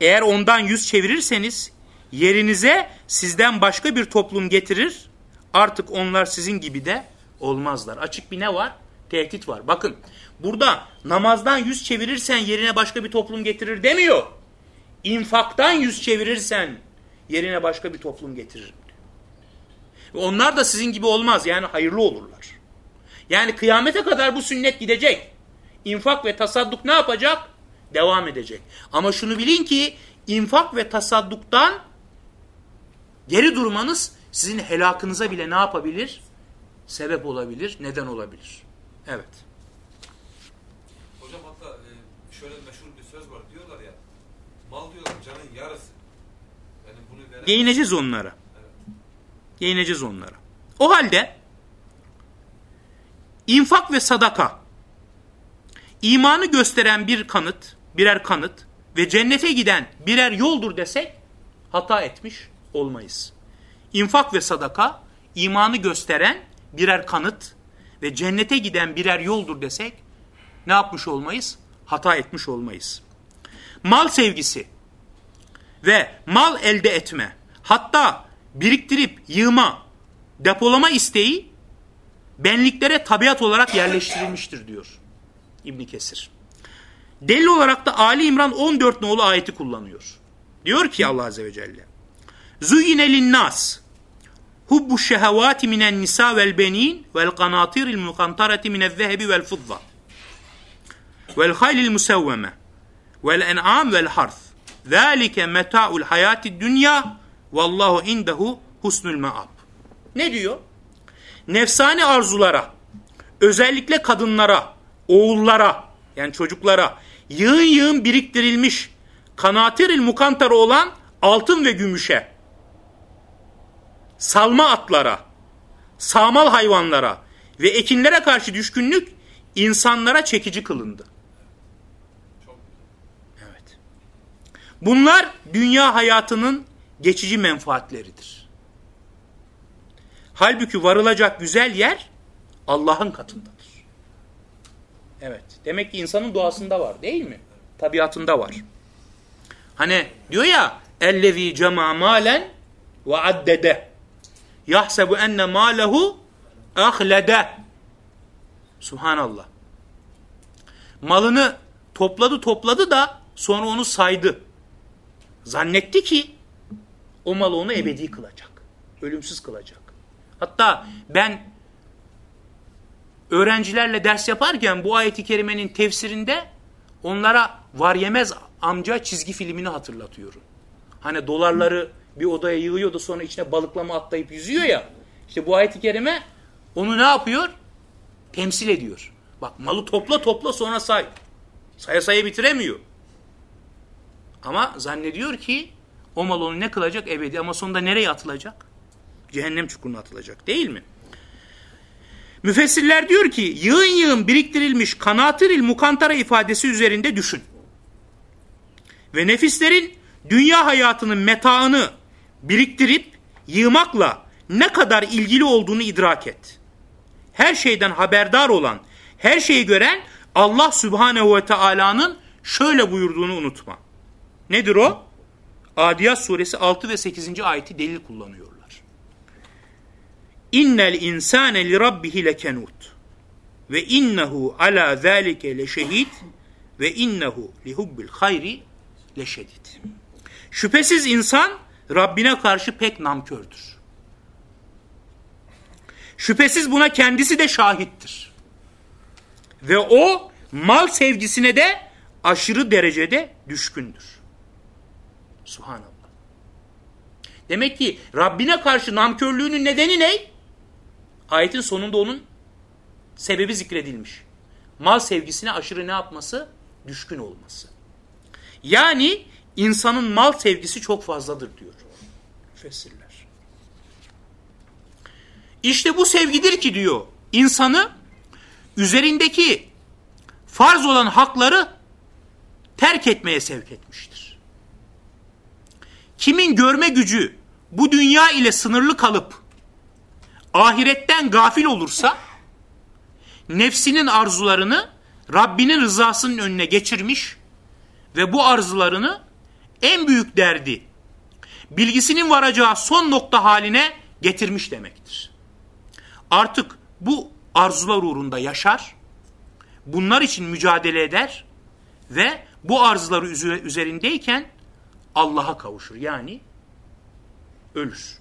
Eğer ondan yüz çevirirseniz yerinize sizden başka bir toplum getirir. Artık onlar sizin gibi de olmazlar. Açık bir ne var? Tehdit var. Bakın burada namazdan yüz çevirirsen yerine başka bir toplum getirir demiyor. İnfaktan yüz çevirirsen yerine başka bir toplum getiririm diyor. Onlar da sizin gibi olmaz. Yani hayırlı olurlar. Yani kıyamete kadar bu sünnet gidecek. İnfak ve tasadduk ne yapacak? Devam edecek. Ama şunu bilin ki infak ve tasadduktan geri durmanız sizin helakınıza bile ne yapabilir? Sebep olabilir, neden olabilir. Evet. Hocam hatta e, şöyle meşhur bir söz var diyorlar ya. Mal diyorlar canın yarısı. Yani bunu veren... Değineceğiz onlara. Değineceğiz onlara. O halde infak ve sadaka imanı gösteren bir kanıt, birer kanıt ve cennete giden birer yoldur desek hata etmiş olmayız. İnfak ve sadaka imanı gösteren birer kanıt ve cennete giden birer yoldur desek ne yapmış olmayız? Hata etmiş olmayız. Mal sevgisi ve mal elde etme hatta biriktirip yığma, depolama isteği benliklere tabiat olarak yerleştirilmiştir diyor İbn Kesir. Delil olarak da Ali İmran 14 nolu ayeti kullanıyor. Diyor ki Allah Azze ve Celle. Zuyine linnas hubbu şehevati minen nisa vel benin vel kanatiril mukantarati minel zehebi vel fudda vel haylil musevveme vel en'am vel harth. Zalike meta'ul hayati dünya vallahu indehu husnul maab. Ne diyor? Nefsani arzulara, özellikle kadınlara, oğullara yani çocuklara yığın yığın biriktirilmiş kanatiril mukantarı olan altın ve gümüşe, salma atlara, sağmal hayvanlara ve ekinlere karşı düşkünlük insanlara çekici kılındı. Evet. Bunlar dünya hayatının geçici menfaatleridir. Halbuki varılacak güzel yer Allah'ın katındadır. Evet. Demek ki insanın doğasında var değil mi? Tabiatında var. Hani diyor ya ellezî cema malen ve addede yahsebu enne malehu ahlede Subhanallah. Malını topladı topladı da sonra onu saydı. Zannetti ki o mal onu ebedi kılacak. Ölümsüz kılacak. Hatta ben öğrencilerle ders yaparken bu ayeti kerimenin tefsirinde onlara var yemez amca çizgi filmini hatırlatıyorum. Hani dolarları bir odaya yığıyor da sonra içine balıklama atlayıp yüzüyor ya. İşte bu ayet-i kerime onu ne yapıyor? Temsil ediyor. Bak malı topla topla sonra say. Saya saya bitiremiyor. Ama zannediyor ki o mal onu ne kılacak? Ebedi ama sonunda nereye atılacak? Cehennem çukuruna atılacak değil mi? Müfessirler diyor ki yığın yığın biriktirilmiş kanatiril mukantara ifadesi üzerinde düşün. Ve nefislerin dünya hayatının metaını biriktirip yığmakla ne kadar ilgili olduğunu idrak et. Her şeyden haberdar olan, her şeyi gören Allah Subhanehu ve Teala'nın şöyle buyurduğunu unutma. Nedir o? Adiyat suresi 6 ve 8. ayeti delil kullanıyorlar. İnnel insane li rabbihi lekenut ve innehu ala zalike leşehid ve innehu lihubbil hayri leşedid. Şüphesiz insan Rabbine karşı pek namkördür. Şüphesiz buna kendisi de şahittir. Ve o mal sevgisine de aşırı derecede düşkündür. Subhanallah. Demek ki Rabbine karşı namkörlüğünün nedeni ne? Ayetin sonunda onun sebebi zikredilmiş. Mal sevgisine aşırı ne yapması? Düşkün olması. Yani insanın mal sevgisi çok fazladır diyor müfessirler. İşte bu sevgidir ki diyor insanı üzerindeki farz olan hakları terk etmeye sevk etmiştir. Kimin görme gücü bu dünya ile sınırlı kalıp ahiretten gafil olursa nefsinin arzularını Rabbinin rızasının önüne geçirmiş ve bu arzularını en büyük derdi bilgisinin varacağı son nokta haline getirmiş demektir. Artık bu arzular uğrunda yaşar, bunlar için mücadele eder ve bu arzuları üzerindeyken Allah'a kavuşur. Yani ölür.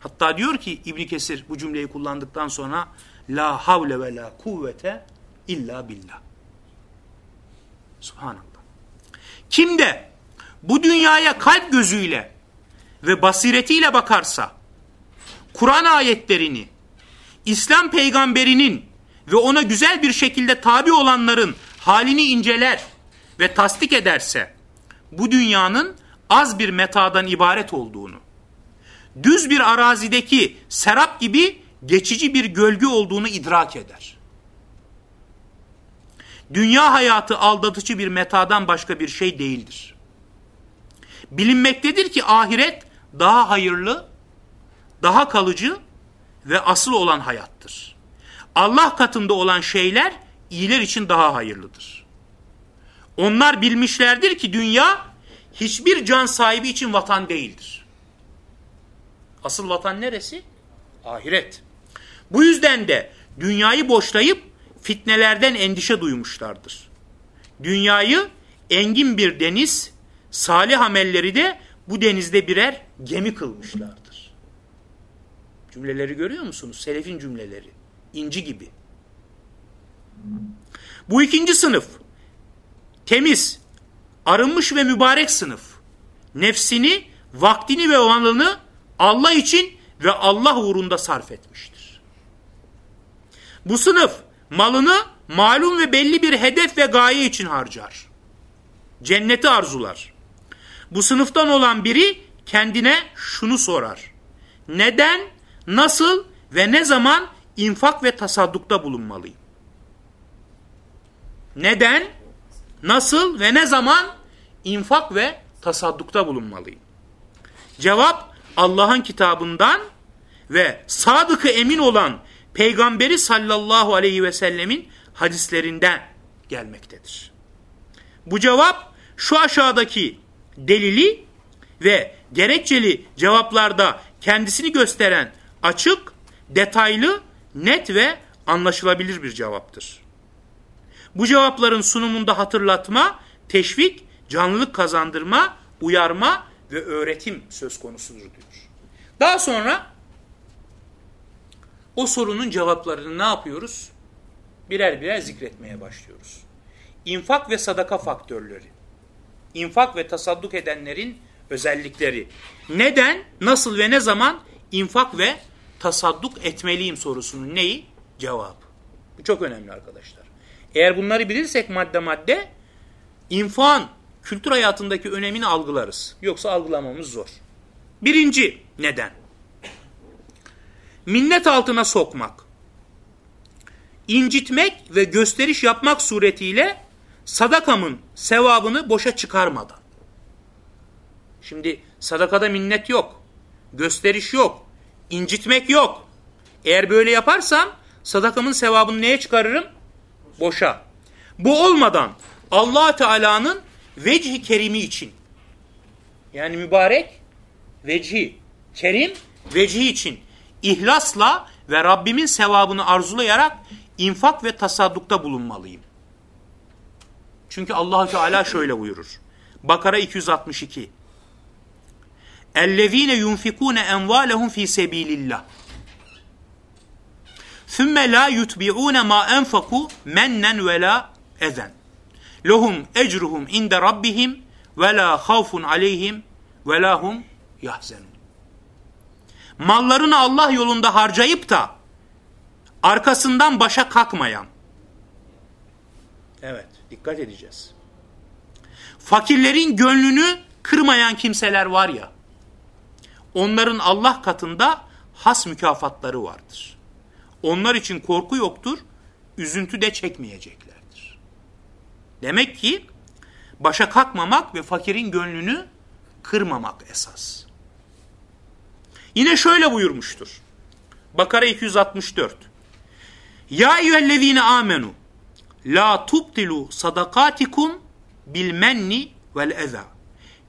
Hatta diyor ki İbn Kesir bu cümleyi kullandıktan sonra la havle ve la kuvvete illa billah. Subhanallah. Kim de bu dünyaya kalp gözüyle ve basiretiyle bakarsa, Kur'an ayetlerini, İslam peygamberinin ve ona güzel bir şekilde tabi olanların halini inceler ve tasdik ederse, bu dünyanın az bir metadan ibaret olduğunu, düz bir arazideki serap gibi geçici bir gölge olduğunu idrak eder. Dünya hayatı aldatıcı bir metadan başka bir şey değildir. Bilinmektedir ki ahiret daha hayırlı, daha kalıcı ve asıl olan hayattır. Allah katında olan şeyler iyiler için daha hayırlıdır. Onlar bilmişlerdir ki dünya hiçbir can sahibi için vatan değildir. Asıl vatan neresi? Ahiret. Bu yüzden de dünyayı boşlayıp fitnelerden endişe duymuşlardır. Dünyayı engin bir deniz, salih amelleri de bu denizde birer gemi kılmışlardır. Cümleleri görüyor musunuz? Selefin cümleleri. İnci gibi. Bu ikinci sınıf. Temiz, arınmış ve mübarek sınıf. Nefsini, vaktini ve varlığını Allah için ve Allah uğrunda sarf etmiştir. Bu sınıf malını malum ve belli bir hedef ve gaye için harcar. Cenneti arzular. Bu sınıftan olan biri kendine şunu sorar. Neden, nasıl ve ne zaman infak ve tasaddukta bulunmalıyım? Neden, nasıl ve ne zaman infak ve tasaddukta bulunmalıyım? Cevap Allah'ın kitabından ve sadıkı emin olan Peygamberi sallallahu aleyhi ve sellemin hadislerinden gelmektedir. Bu cevap şu aşağıdaki delili ve gerekçeli cevaplarda kendisini gösteren açık, detaylı, net ve anlaşılabilir bir cevaptır. Bu cevapların sunumunda hatırlatma, teşvik, canlılık kazandırma, uyarma ve öğretim söz konusudur diyor. Daha sonra o sorunun cevaplarını ne yapıyoruz? Birer birer zikretmeye başlıyoruz. İnfak ve sadaka faktörleri. İnfak ve tasadduk edenlerin özellikleri. Neden, nasıl ve ne zaman infak ve tasadduk etmeliyim sorusunun neyi? Cevap. Bu çok önemli arkadaşlar. Eğer bunları bilirsek madde madde infan kültür hayatındaki önemini algılarız. Yoksa algılamamız zor. Birinci neden? Minnet altına sokmak, incitmek ve gösteriş yapmak suretiyle sadakamın sevabını boşa çıkarmadan. Şimdi sadakada minnet yok, gösteriş yok, incitmek yok. Eğer böyle yaparsam sadakamın sevabını neye çıkarırım? Boşa. Bu olmadan allah Teala'nın vecih kerimi için yani mübarek vecihi, kerim vecihi için ihlasla ve Rabbimin sevabını arzulayarak infak ve tasaddukta bulunmalıyım. Çünkü allah Teala şöyle buyurur. Bakara 262 اَلَّذ۪ينَ يُنْفِقُونَ اَنْوَالَهُمْ ف۪ي سَب۪يلِ Sümme la yutbi'une ma enfaku mennen ve la ezen. Lohum ecruhum inde rabbihim ve la havfun aleyhim ve la hum. Mallarını Allah yolunda harcayıp da arkasından başa kalkmayan. Evet, dikkat edeceğiz. Fakirlerin gönlünü kırmayan kimseler var ya, onların Allah katında has mükafatları vardır. Onlar için korku yoktur, üzüntü de çekmeyeceklerdir. Demek ki başa kalkmamak ve fakirin gönlünü kırmamak esas. Yine şöyle buyurmuştur. Bakara 264. Ya eyyühellezine amenu la tubtilu sadakatikum bil menni vel eza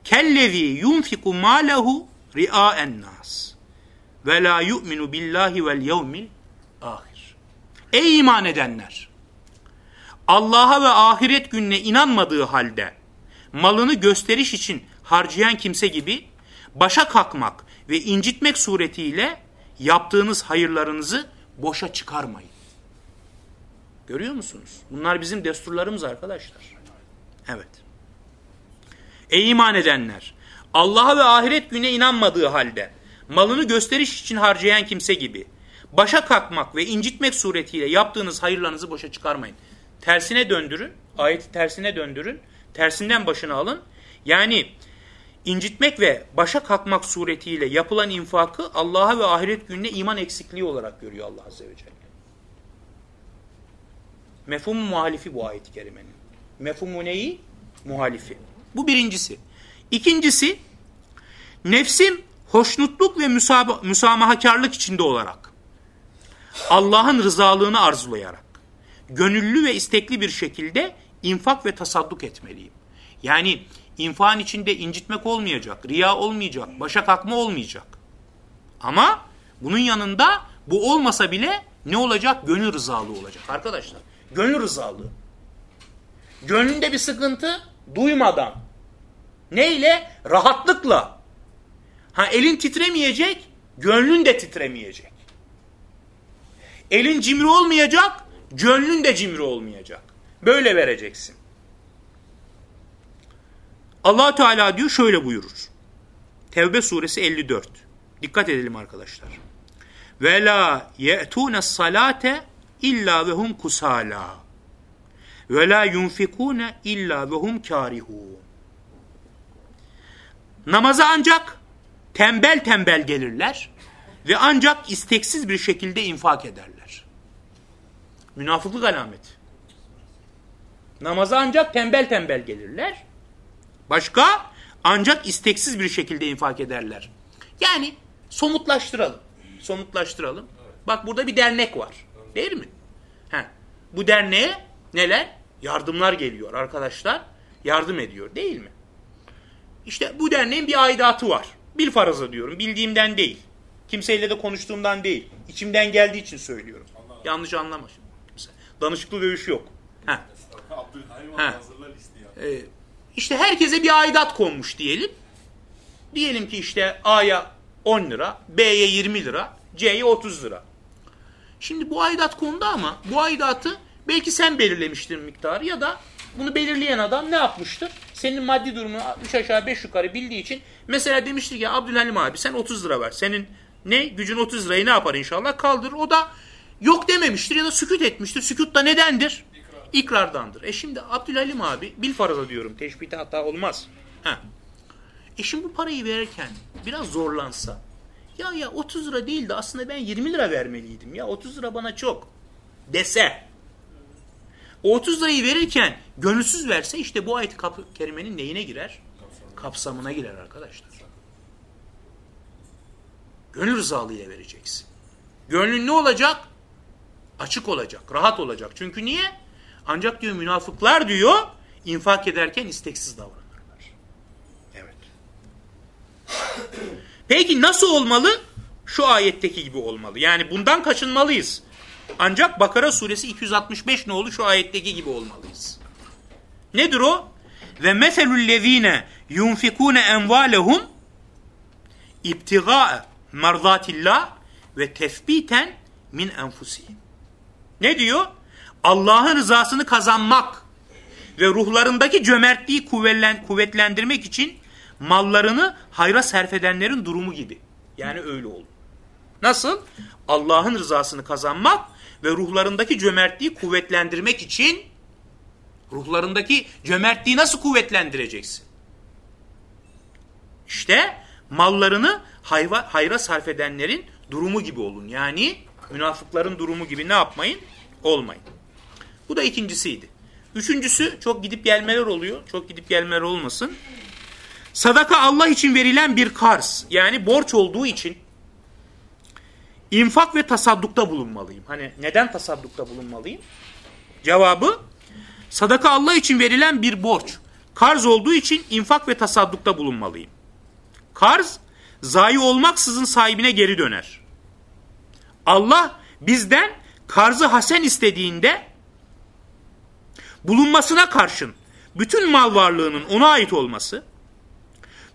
kellezi yunfiku malehu ri'aen nas ve la yu'minu billahi vel yevmil. Ey iman edenler! Allah'a ve ahiret gününe inanmadığı halde malını gösteriş için harcayan kimse gibi başa kalkmak ve incitmek suretiyle yaptığınız hayırlarınızı boşa çıkarmayın. Görüyor musunuz? Bunlar bizim desturlarımız arkadaşlar. Evet. Ey iman edenler! Allah'a ve ahiret güne inanmadığı halde malını gösteriş için harcayan kimse gibi başa kalkmak ve incitmek suretiyle yaptığınız hayırlarınızı boşa çıkarmayın. Tersine döndürün, ayeti tersine döndürün, tersinden başına alın. Yani incitmek ve başa kalkmak suretiyle yapılan infakı Allah'a ve ahiret gününe iman eksikliği olarak görüyor Allah Azze ve Celle. Mefhum muhalifi bu ayet-i kerimenin. Mefhumu neyi? Muhalifi. Bu birincisi. İkincisi, nefsim hoşnutluk ve müsamahakarlık içinde olarak, Allah'ın rızalığını arzulayarak, gönüllü ve istekli bir şekilde infak ve tasadduk etmeliyim. Yani infan içinde incitmek olmayacak, riya olmayacak, başa kalkma olmayacak. Ama bunun yanında bu olmasa bile ne olacak? Gönül rızalığı olacak arkadaşlar. Gönül rızalığı. Gönlünde bir sıkıntı duymadan Neyle? Rahatlıkla. Ha elin titremeyecek, gönlün de titremeyecek. Elin cimri olmayacak, gönlün de cimri olmayacak. Böyle vereceksin. allah Teala diyor şöyle buyurur. Tevbe suresi 54. Dikkat edelim arkadaşlar. Ve la ye'tûne salate illa ve kusala. Ve la yunfikune illa ve hum. Namaza ancak tembel tembel gelirler ve ancak isteksiz bir şekilde infak ederler. Münafıklık alameti. Namaza ancak tembel tembel gelirler. Başka? Ancak isteksiz bir şekilde infak ederler. Yani somutlaştıralım. Somutlaştıralım. Bak burada bir dernek var. Değil mi? Heh. Bu derneğe neler? Yardımlar geliyor arkadaşlar. Yardım ediyor değil mi? İşte bu derneğin bir aidatı var. Bil faraza diyorum. Bildiğimden değil. Kimseyle de konuştuğumdan değil. İçimden geldiği için söylüyorum. Allah Yanlış anlama şimdi. Danışıklı dövüş yok. Heh. Heh. Ee, işte herkese bir aidat konmuş diyelim. Diyelim ki işte A'ya 10 lira, B'ye 20 lira, C'ye 30 lira. Şimdi bu aidat kondu ama bu aidatı belki sen belirlemiştin miktarı ya da bunu belirleyen adam ne yapmıştır? Senin maddi durumunu 3 aşağı 5 yukarı bildiği için mesela demiştir ki Abdülhalim abi sen 30 lira ver. Senin ne gücün 30 lirayı ne yapar inşallah kaldır. O da yok dememiştir ya da sükut etmiştir. Sükut da nedendir? İkrar. İkrardandır. E şimdi Abdülhalim abi bil faraza diyorum teşbihte hata olmaz. Heh. E şimdi bu parayı verirken biraz zorlansa ya ya 30 lira değil de aslında ben 20 lira vermeliydim ya 30 lira bana çok dese o 30 lirayı verirken gönülsüz verse işte bu ayet kerimenin neyine girer? Kapsamına girer arkadaşlar. Gönül rızalığıyla vereceksin. Gönlün ne olacak? Açık olacak, rahat olacak. Çünkü niye? Ancak diyor münafıklar diyor infak ederken isteksiz davranırlar. Evet. Peki nasıl olmalı? Şu ayetteki gibi olmalı. Yani bundan kaçınmalıyız. Ancak Bakara suresi 265 ne oldu? Şu ayetteki gibi olmalıyız. Nedir o? Ve meselul lezine yunfikune envalehum ibtigaa merzatillah ve tefbiten min enfusihim. Ne diyor? Allah'ın rızasını kazanmak ve ruhlarındaki cömertliği kuvvetlendirmek için mallarını hayra sarf edenlerin durumu gibi. Yani öyle oldu. Nasıl? Allah'ın rızasını kazanmak ve ruhlarındaki cömertliği kuvvetlendirmek için ruhlarındaki cömertliği nasıl kuvvetlendireceksin? İşte mallarını hayva, hayra sarf edenlerin durumu gibi olun. Yani münafıkların durumu gibi ne yapmayın? Olmayın. Bu da ikincisiydi. Üçüncüsü çok gidip gelmeler oluyor. Çok gidip gelmeler olmasın. Sadaka Allah için verilen bir kars. Yani borç olduğu için infak ve tasaddukta bulunmalıyım. Hani neden tasaddukta bulunmalıyım? Cevabı sadaka Allah için verilen bir borç. Karz olduğu için infak ve tasaddukta bulunmalıyım. Karz zayi olmaksızın sahibine geri döner. Allah bizden karzı hasen istediğinde bulunmasına karşın bütün mal varlığının ona ait olması,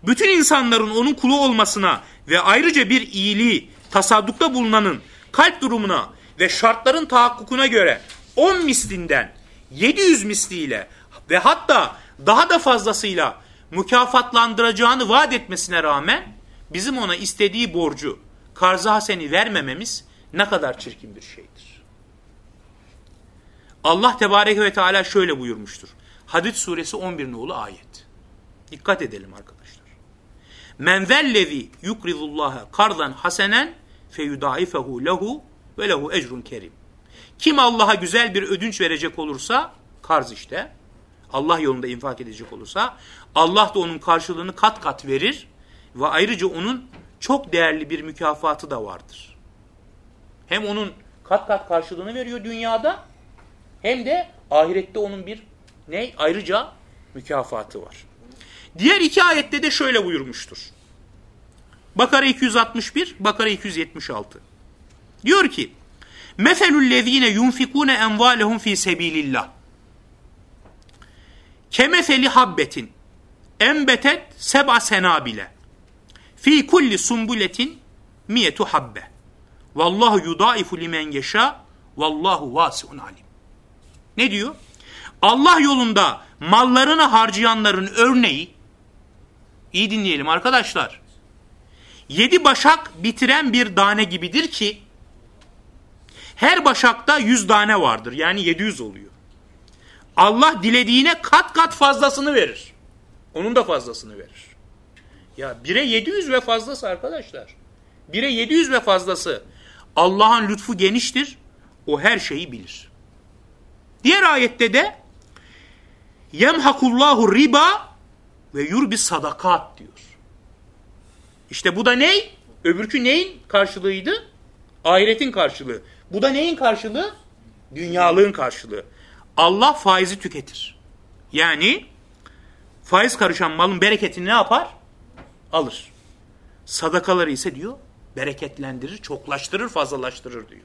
bütün insanların onun kulu olmasına ve ayrıca bir iyiliği tasaddukta bulunanın kalp durumuna ve şartların tahakkukuna göre 10 mislinden 700 misliyle ve hatta daha da fazlasıyla mükafatlandıracağını vaat etmesine rağmen bizim ona istediği borcu karz haseni vermememiz ne kadar çirkin bir şeydir. Allah Tebareke ve Teala şöyle buyurmuştur. Hadid suresi 11 nolu ayet. Dikkat edelim arkadaşlar. Men zellezi yukrizullaha kardan hasenen feyudaifehu lehu ve lehu ecrun kerim. Kim Allah'a güzel bir ödünç verecek olursa, karz işte, Allah yolunda infak edecek olursa, Allah da onun karşılığını kat kat verir ve ayrıca onun çok değerli bir mükafatı da vardır. Hem onun kat kat karşılığını veriyor dünyada, hem de ahirette onun bir ne ayrıca mükafatı var. Diğer iki ayette de şöyle buyurmuştur. Bakara 261, Bakara 276. Diyor ki, Mefelül lezine yunfikune envalehum fi sebilillah. Kemefeli habbetin enbetet seb'a senabile fi kulli sumbuletin miyetu habbe vallahu yudaifu limen yeşâ vallahu vasiun alim. Ne diyor? Allah yolunda mallarını harcayanların örneği iyi dinleyelim arkadaşlar. Yedi başak bitiren bir tane gibidir ki her başakta yüz tane vardır. Yani yedi yüz oluyor. Allah dilediğine kat kat fazlasını verir. Onun da fazlasını verir. Ya bire yedi yüz ve fazlası arkadaşlar. Bire yedi yüz ve fazlası. Allah'ın lütfu geniştir. O her şeyi bilir. Diğer ayette de yemhakullahu riba ve yurbi sadakat diyor. İşte bu da ney? Öbürkü neyin karşılığıydı? Ahiretin karşılığı. Bu da neyin karşılığı? Dünyalığın karşılığı. Allah faizi tüketir. Yani faiz karışan malın bereketini ne yapar? Alır. Sadakaları ise diyor bereketlendirir, çoklaştırır, fazlalaştırır diyor.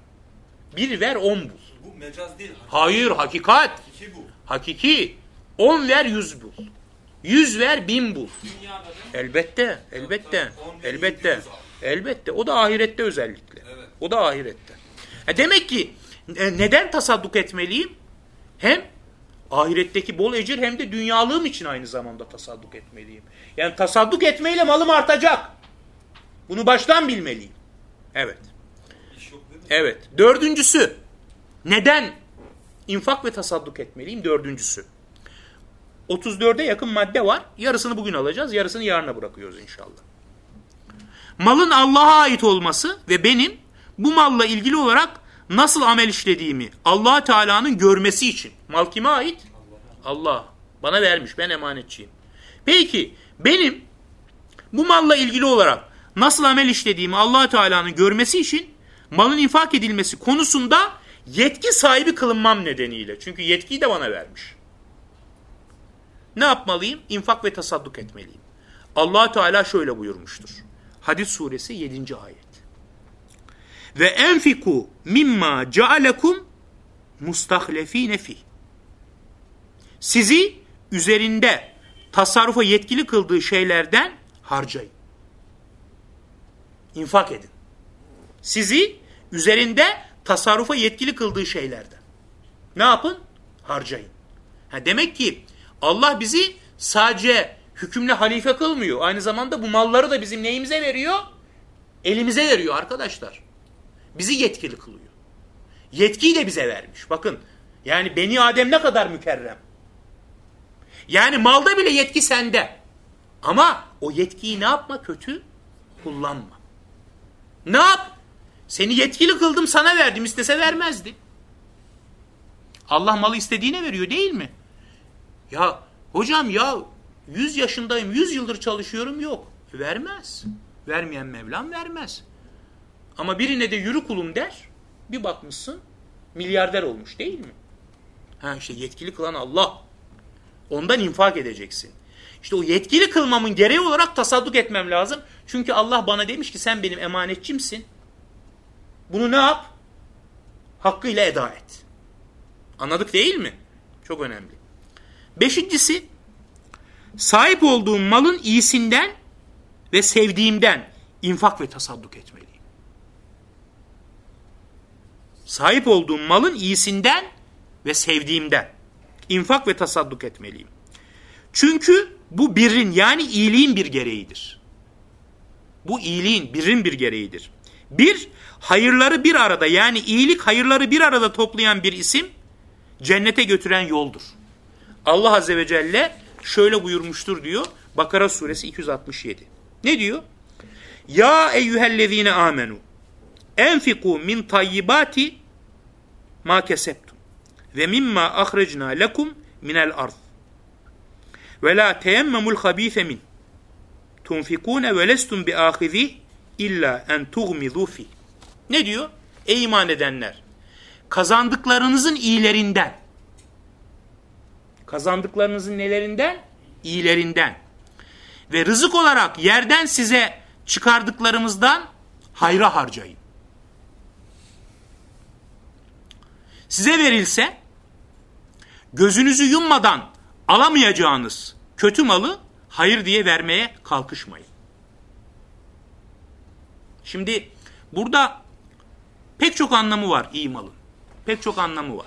Bir ver on bul. Bu mecaz değil. Hayır hakikat. Hakiki bu. Hakiki. On ver yüz bul. Yüz ver bin bul. Elbette, elbette, elbette, elbette. O da ahirette özellikle. Evet. O da ahirette. E demek ki e, neden tasadduk etmeliyim? Hem ahiretteki bol ecir hem de dünyalığım için aynı zamanda tasadduk etmeliyim. Yani tasadduk etmeyle malım artacak. Bunu baştan bilmeliyim. Evet. Evet. Dördüncüsü. Neden infak ve tasadduk etmeliyim? Dördüncüsü. 34'e yakın madde var. Yarısını bugün alacağız. Yarısını yarına bırakıyoruz inşallah. Malın Allah'a ait olması ve benim bu malla ilgili olarak nasıl amel işlediğimi allah Teala'nın görmesi için. Mal kime ait? Allah. Bana vermiş. Ben emanetçiyim. Peki benim bu malla ilgili olarak nasıl amel işlediğimi allah Teala'nın görmesi için malın infak edilmesi konusunda yetki sahibi kılınmam nedeniyle. Çünkü yetkiyi de bana vermiş. Ne yapmalıyım? İnfak ve tasadduk etmeliyim. allah Teala şöyle buyurmuştur. Hadis suresi 7. ayet. Ve enfiku mimma cealekum mustahlefine fi. Sizi üzerinde tasarrufa yetkili kıldığı şeylerden harcayın. İnfak edin. Sizi üzerinde tasarrufa yetkili kıldığı şeylerden. Ne yapın? Harcayın. Ha demek ki Allah bizi sadece hükümle halife kılmıyor. Aynı zamanda bu malları da bizim neyimize veriyor? Elimize veriyor arkadaşlar. Bizi yetkili kılıyor. Yetkiyi de bize vermiş. Bakın yani Beni Adem ne kadar mükerrem. Yani malda bile yetki sende. Ama o yetkiyi ne yapma? Kötü kullanma. Ne yap? Seni yetkili kıldım sana verdim. İstese vermezdi. Allah malı istediğine veriyor değil mi? Ya hocam ya 100 yaşındayım 100 yıldır çalışıyorum yok. Vermez. Vermeyen Mevlam vermez. Ama birine de yürü kulum der. Bir bakmışsın milyarder olmuş değil mi? Ha işte yetkili kılan Allah. Ondan infak edeceksin. İşte o yetkili kılmamın gereği olarak tasadduk etmem lazım. Çünkü Allah bana demiş ki sen benim emanetçimsin. Bunu ne yap? Hakkıyla eda et. Anladık değil mi? Çok önemli. Beşincisi, sahip olduğum malın iyisinden ve sevdiğimden infak ve tasadduk etmeliyim. Sahip olduğum malın iyisinden ve sevdiğimden infak ve tasadduk etmeliyim. Çünkü bu birrin yani iyiliğin bir gereğidir. Bu iyiliğin, birrin bir gereğidir. Bir, hayırları bir arada yani iyilik hayırları bir arada toplayan bir isim cennete götüren yoldur. Allah Azze ve Celle şöyle buyurmuştur diyor Bakara suresi 267. Ne diyor? Ya eyyühellezine amenu enfiku min tayyibati ma kesebtum ve mimma ahrecna lekum minel ard ve la teyemmemul habise min tunfikune ve lestum bi ahizih illa en tuğmizu fi. Ne diyor? Ey iman edenler! Kazandıklarınızın iyilerinden. Kazandıklarınızın nelerinden? İyilerinden. Ve rızık olarak yerden size çıkardıklarımızdan hayra harcayın. Size verilse gözünüzü yummadan alamayacağınız kötü malı hayır diye vermeye kalkışmayın. Şimdi burada pek çok anlamı var iyi malın. Pek çok anlamı var.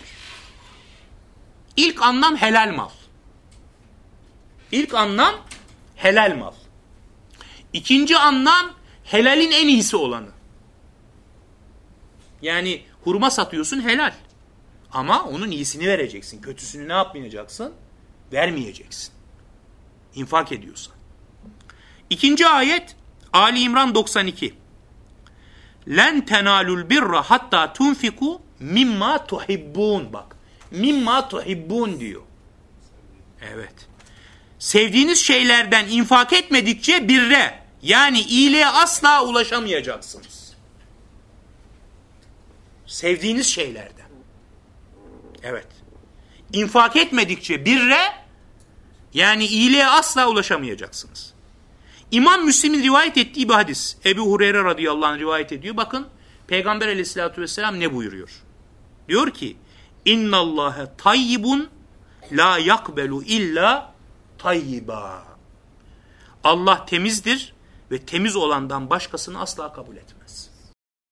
İlk anlam helal mal. İlk anlam helal mal. İkinci anlam helalin en iyisi olanı. Yani hurma satıyorsun helal. Ama onun iyisini vereceksin. Kötüsünü ne yapmayacaksın? Vermeyeceksin. İnfak ediyorsan. İkinci ayet Ali İmran 92. Len tenalul birra hatta tunfiku mimma tuhibbun bak. Mimma tuhibbun diyor. Evet. Sevdiğiniz şeylerden infak etmedikçe birre yani iyiliğe asla ulaşamayacaksınız. Sevdiğiniz şeylerden. Evet. İnfak etmedikçe birre yani iyiliğe asla ulaşamayacaksınız. İmam Müslim'in rivayet ettiği bir hadis. Ebu Hureyre radıyallahu anh rivayet ediyor. Bakın Peygamber aleyhissalatü vesselam ne buyuruyor? Diyor ki İnna Allahe tayyibun la yakbelu illa tayyiba. Allah temizdir ve temiz olandan başkasını asla kabul etmez.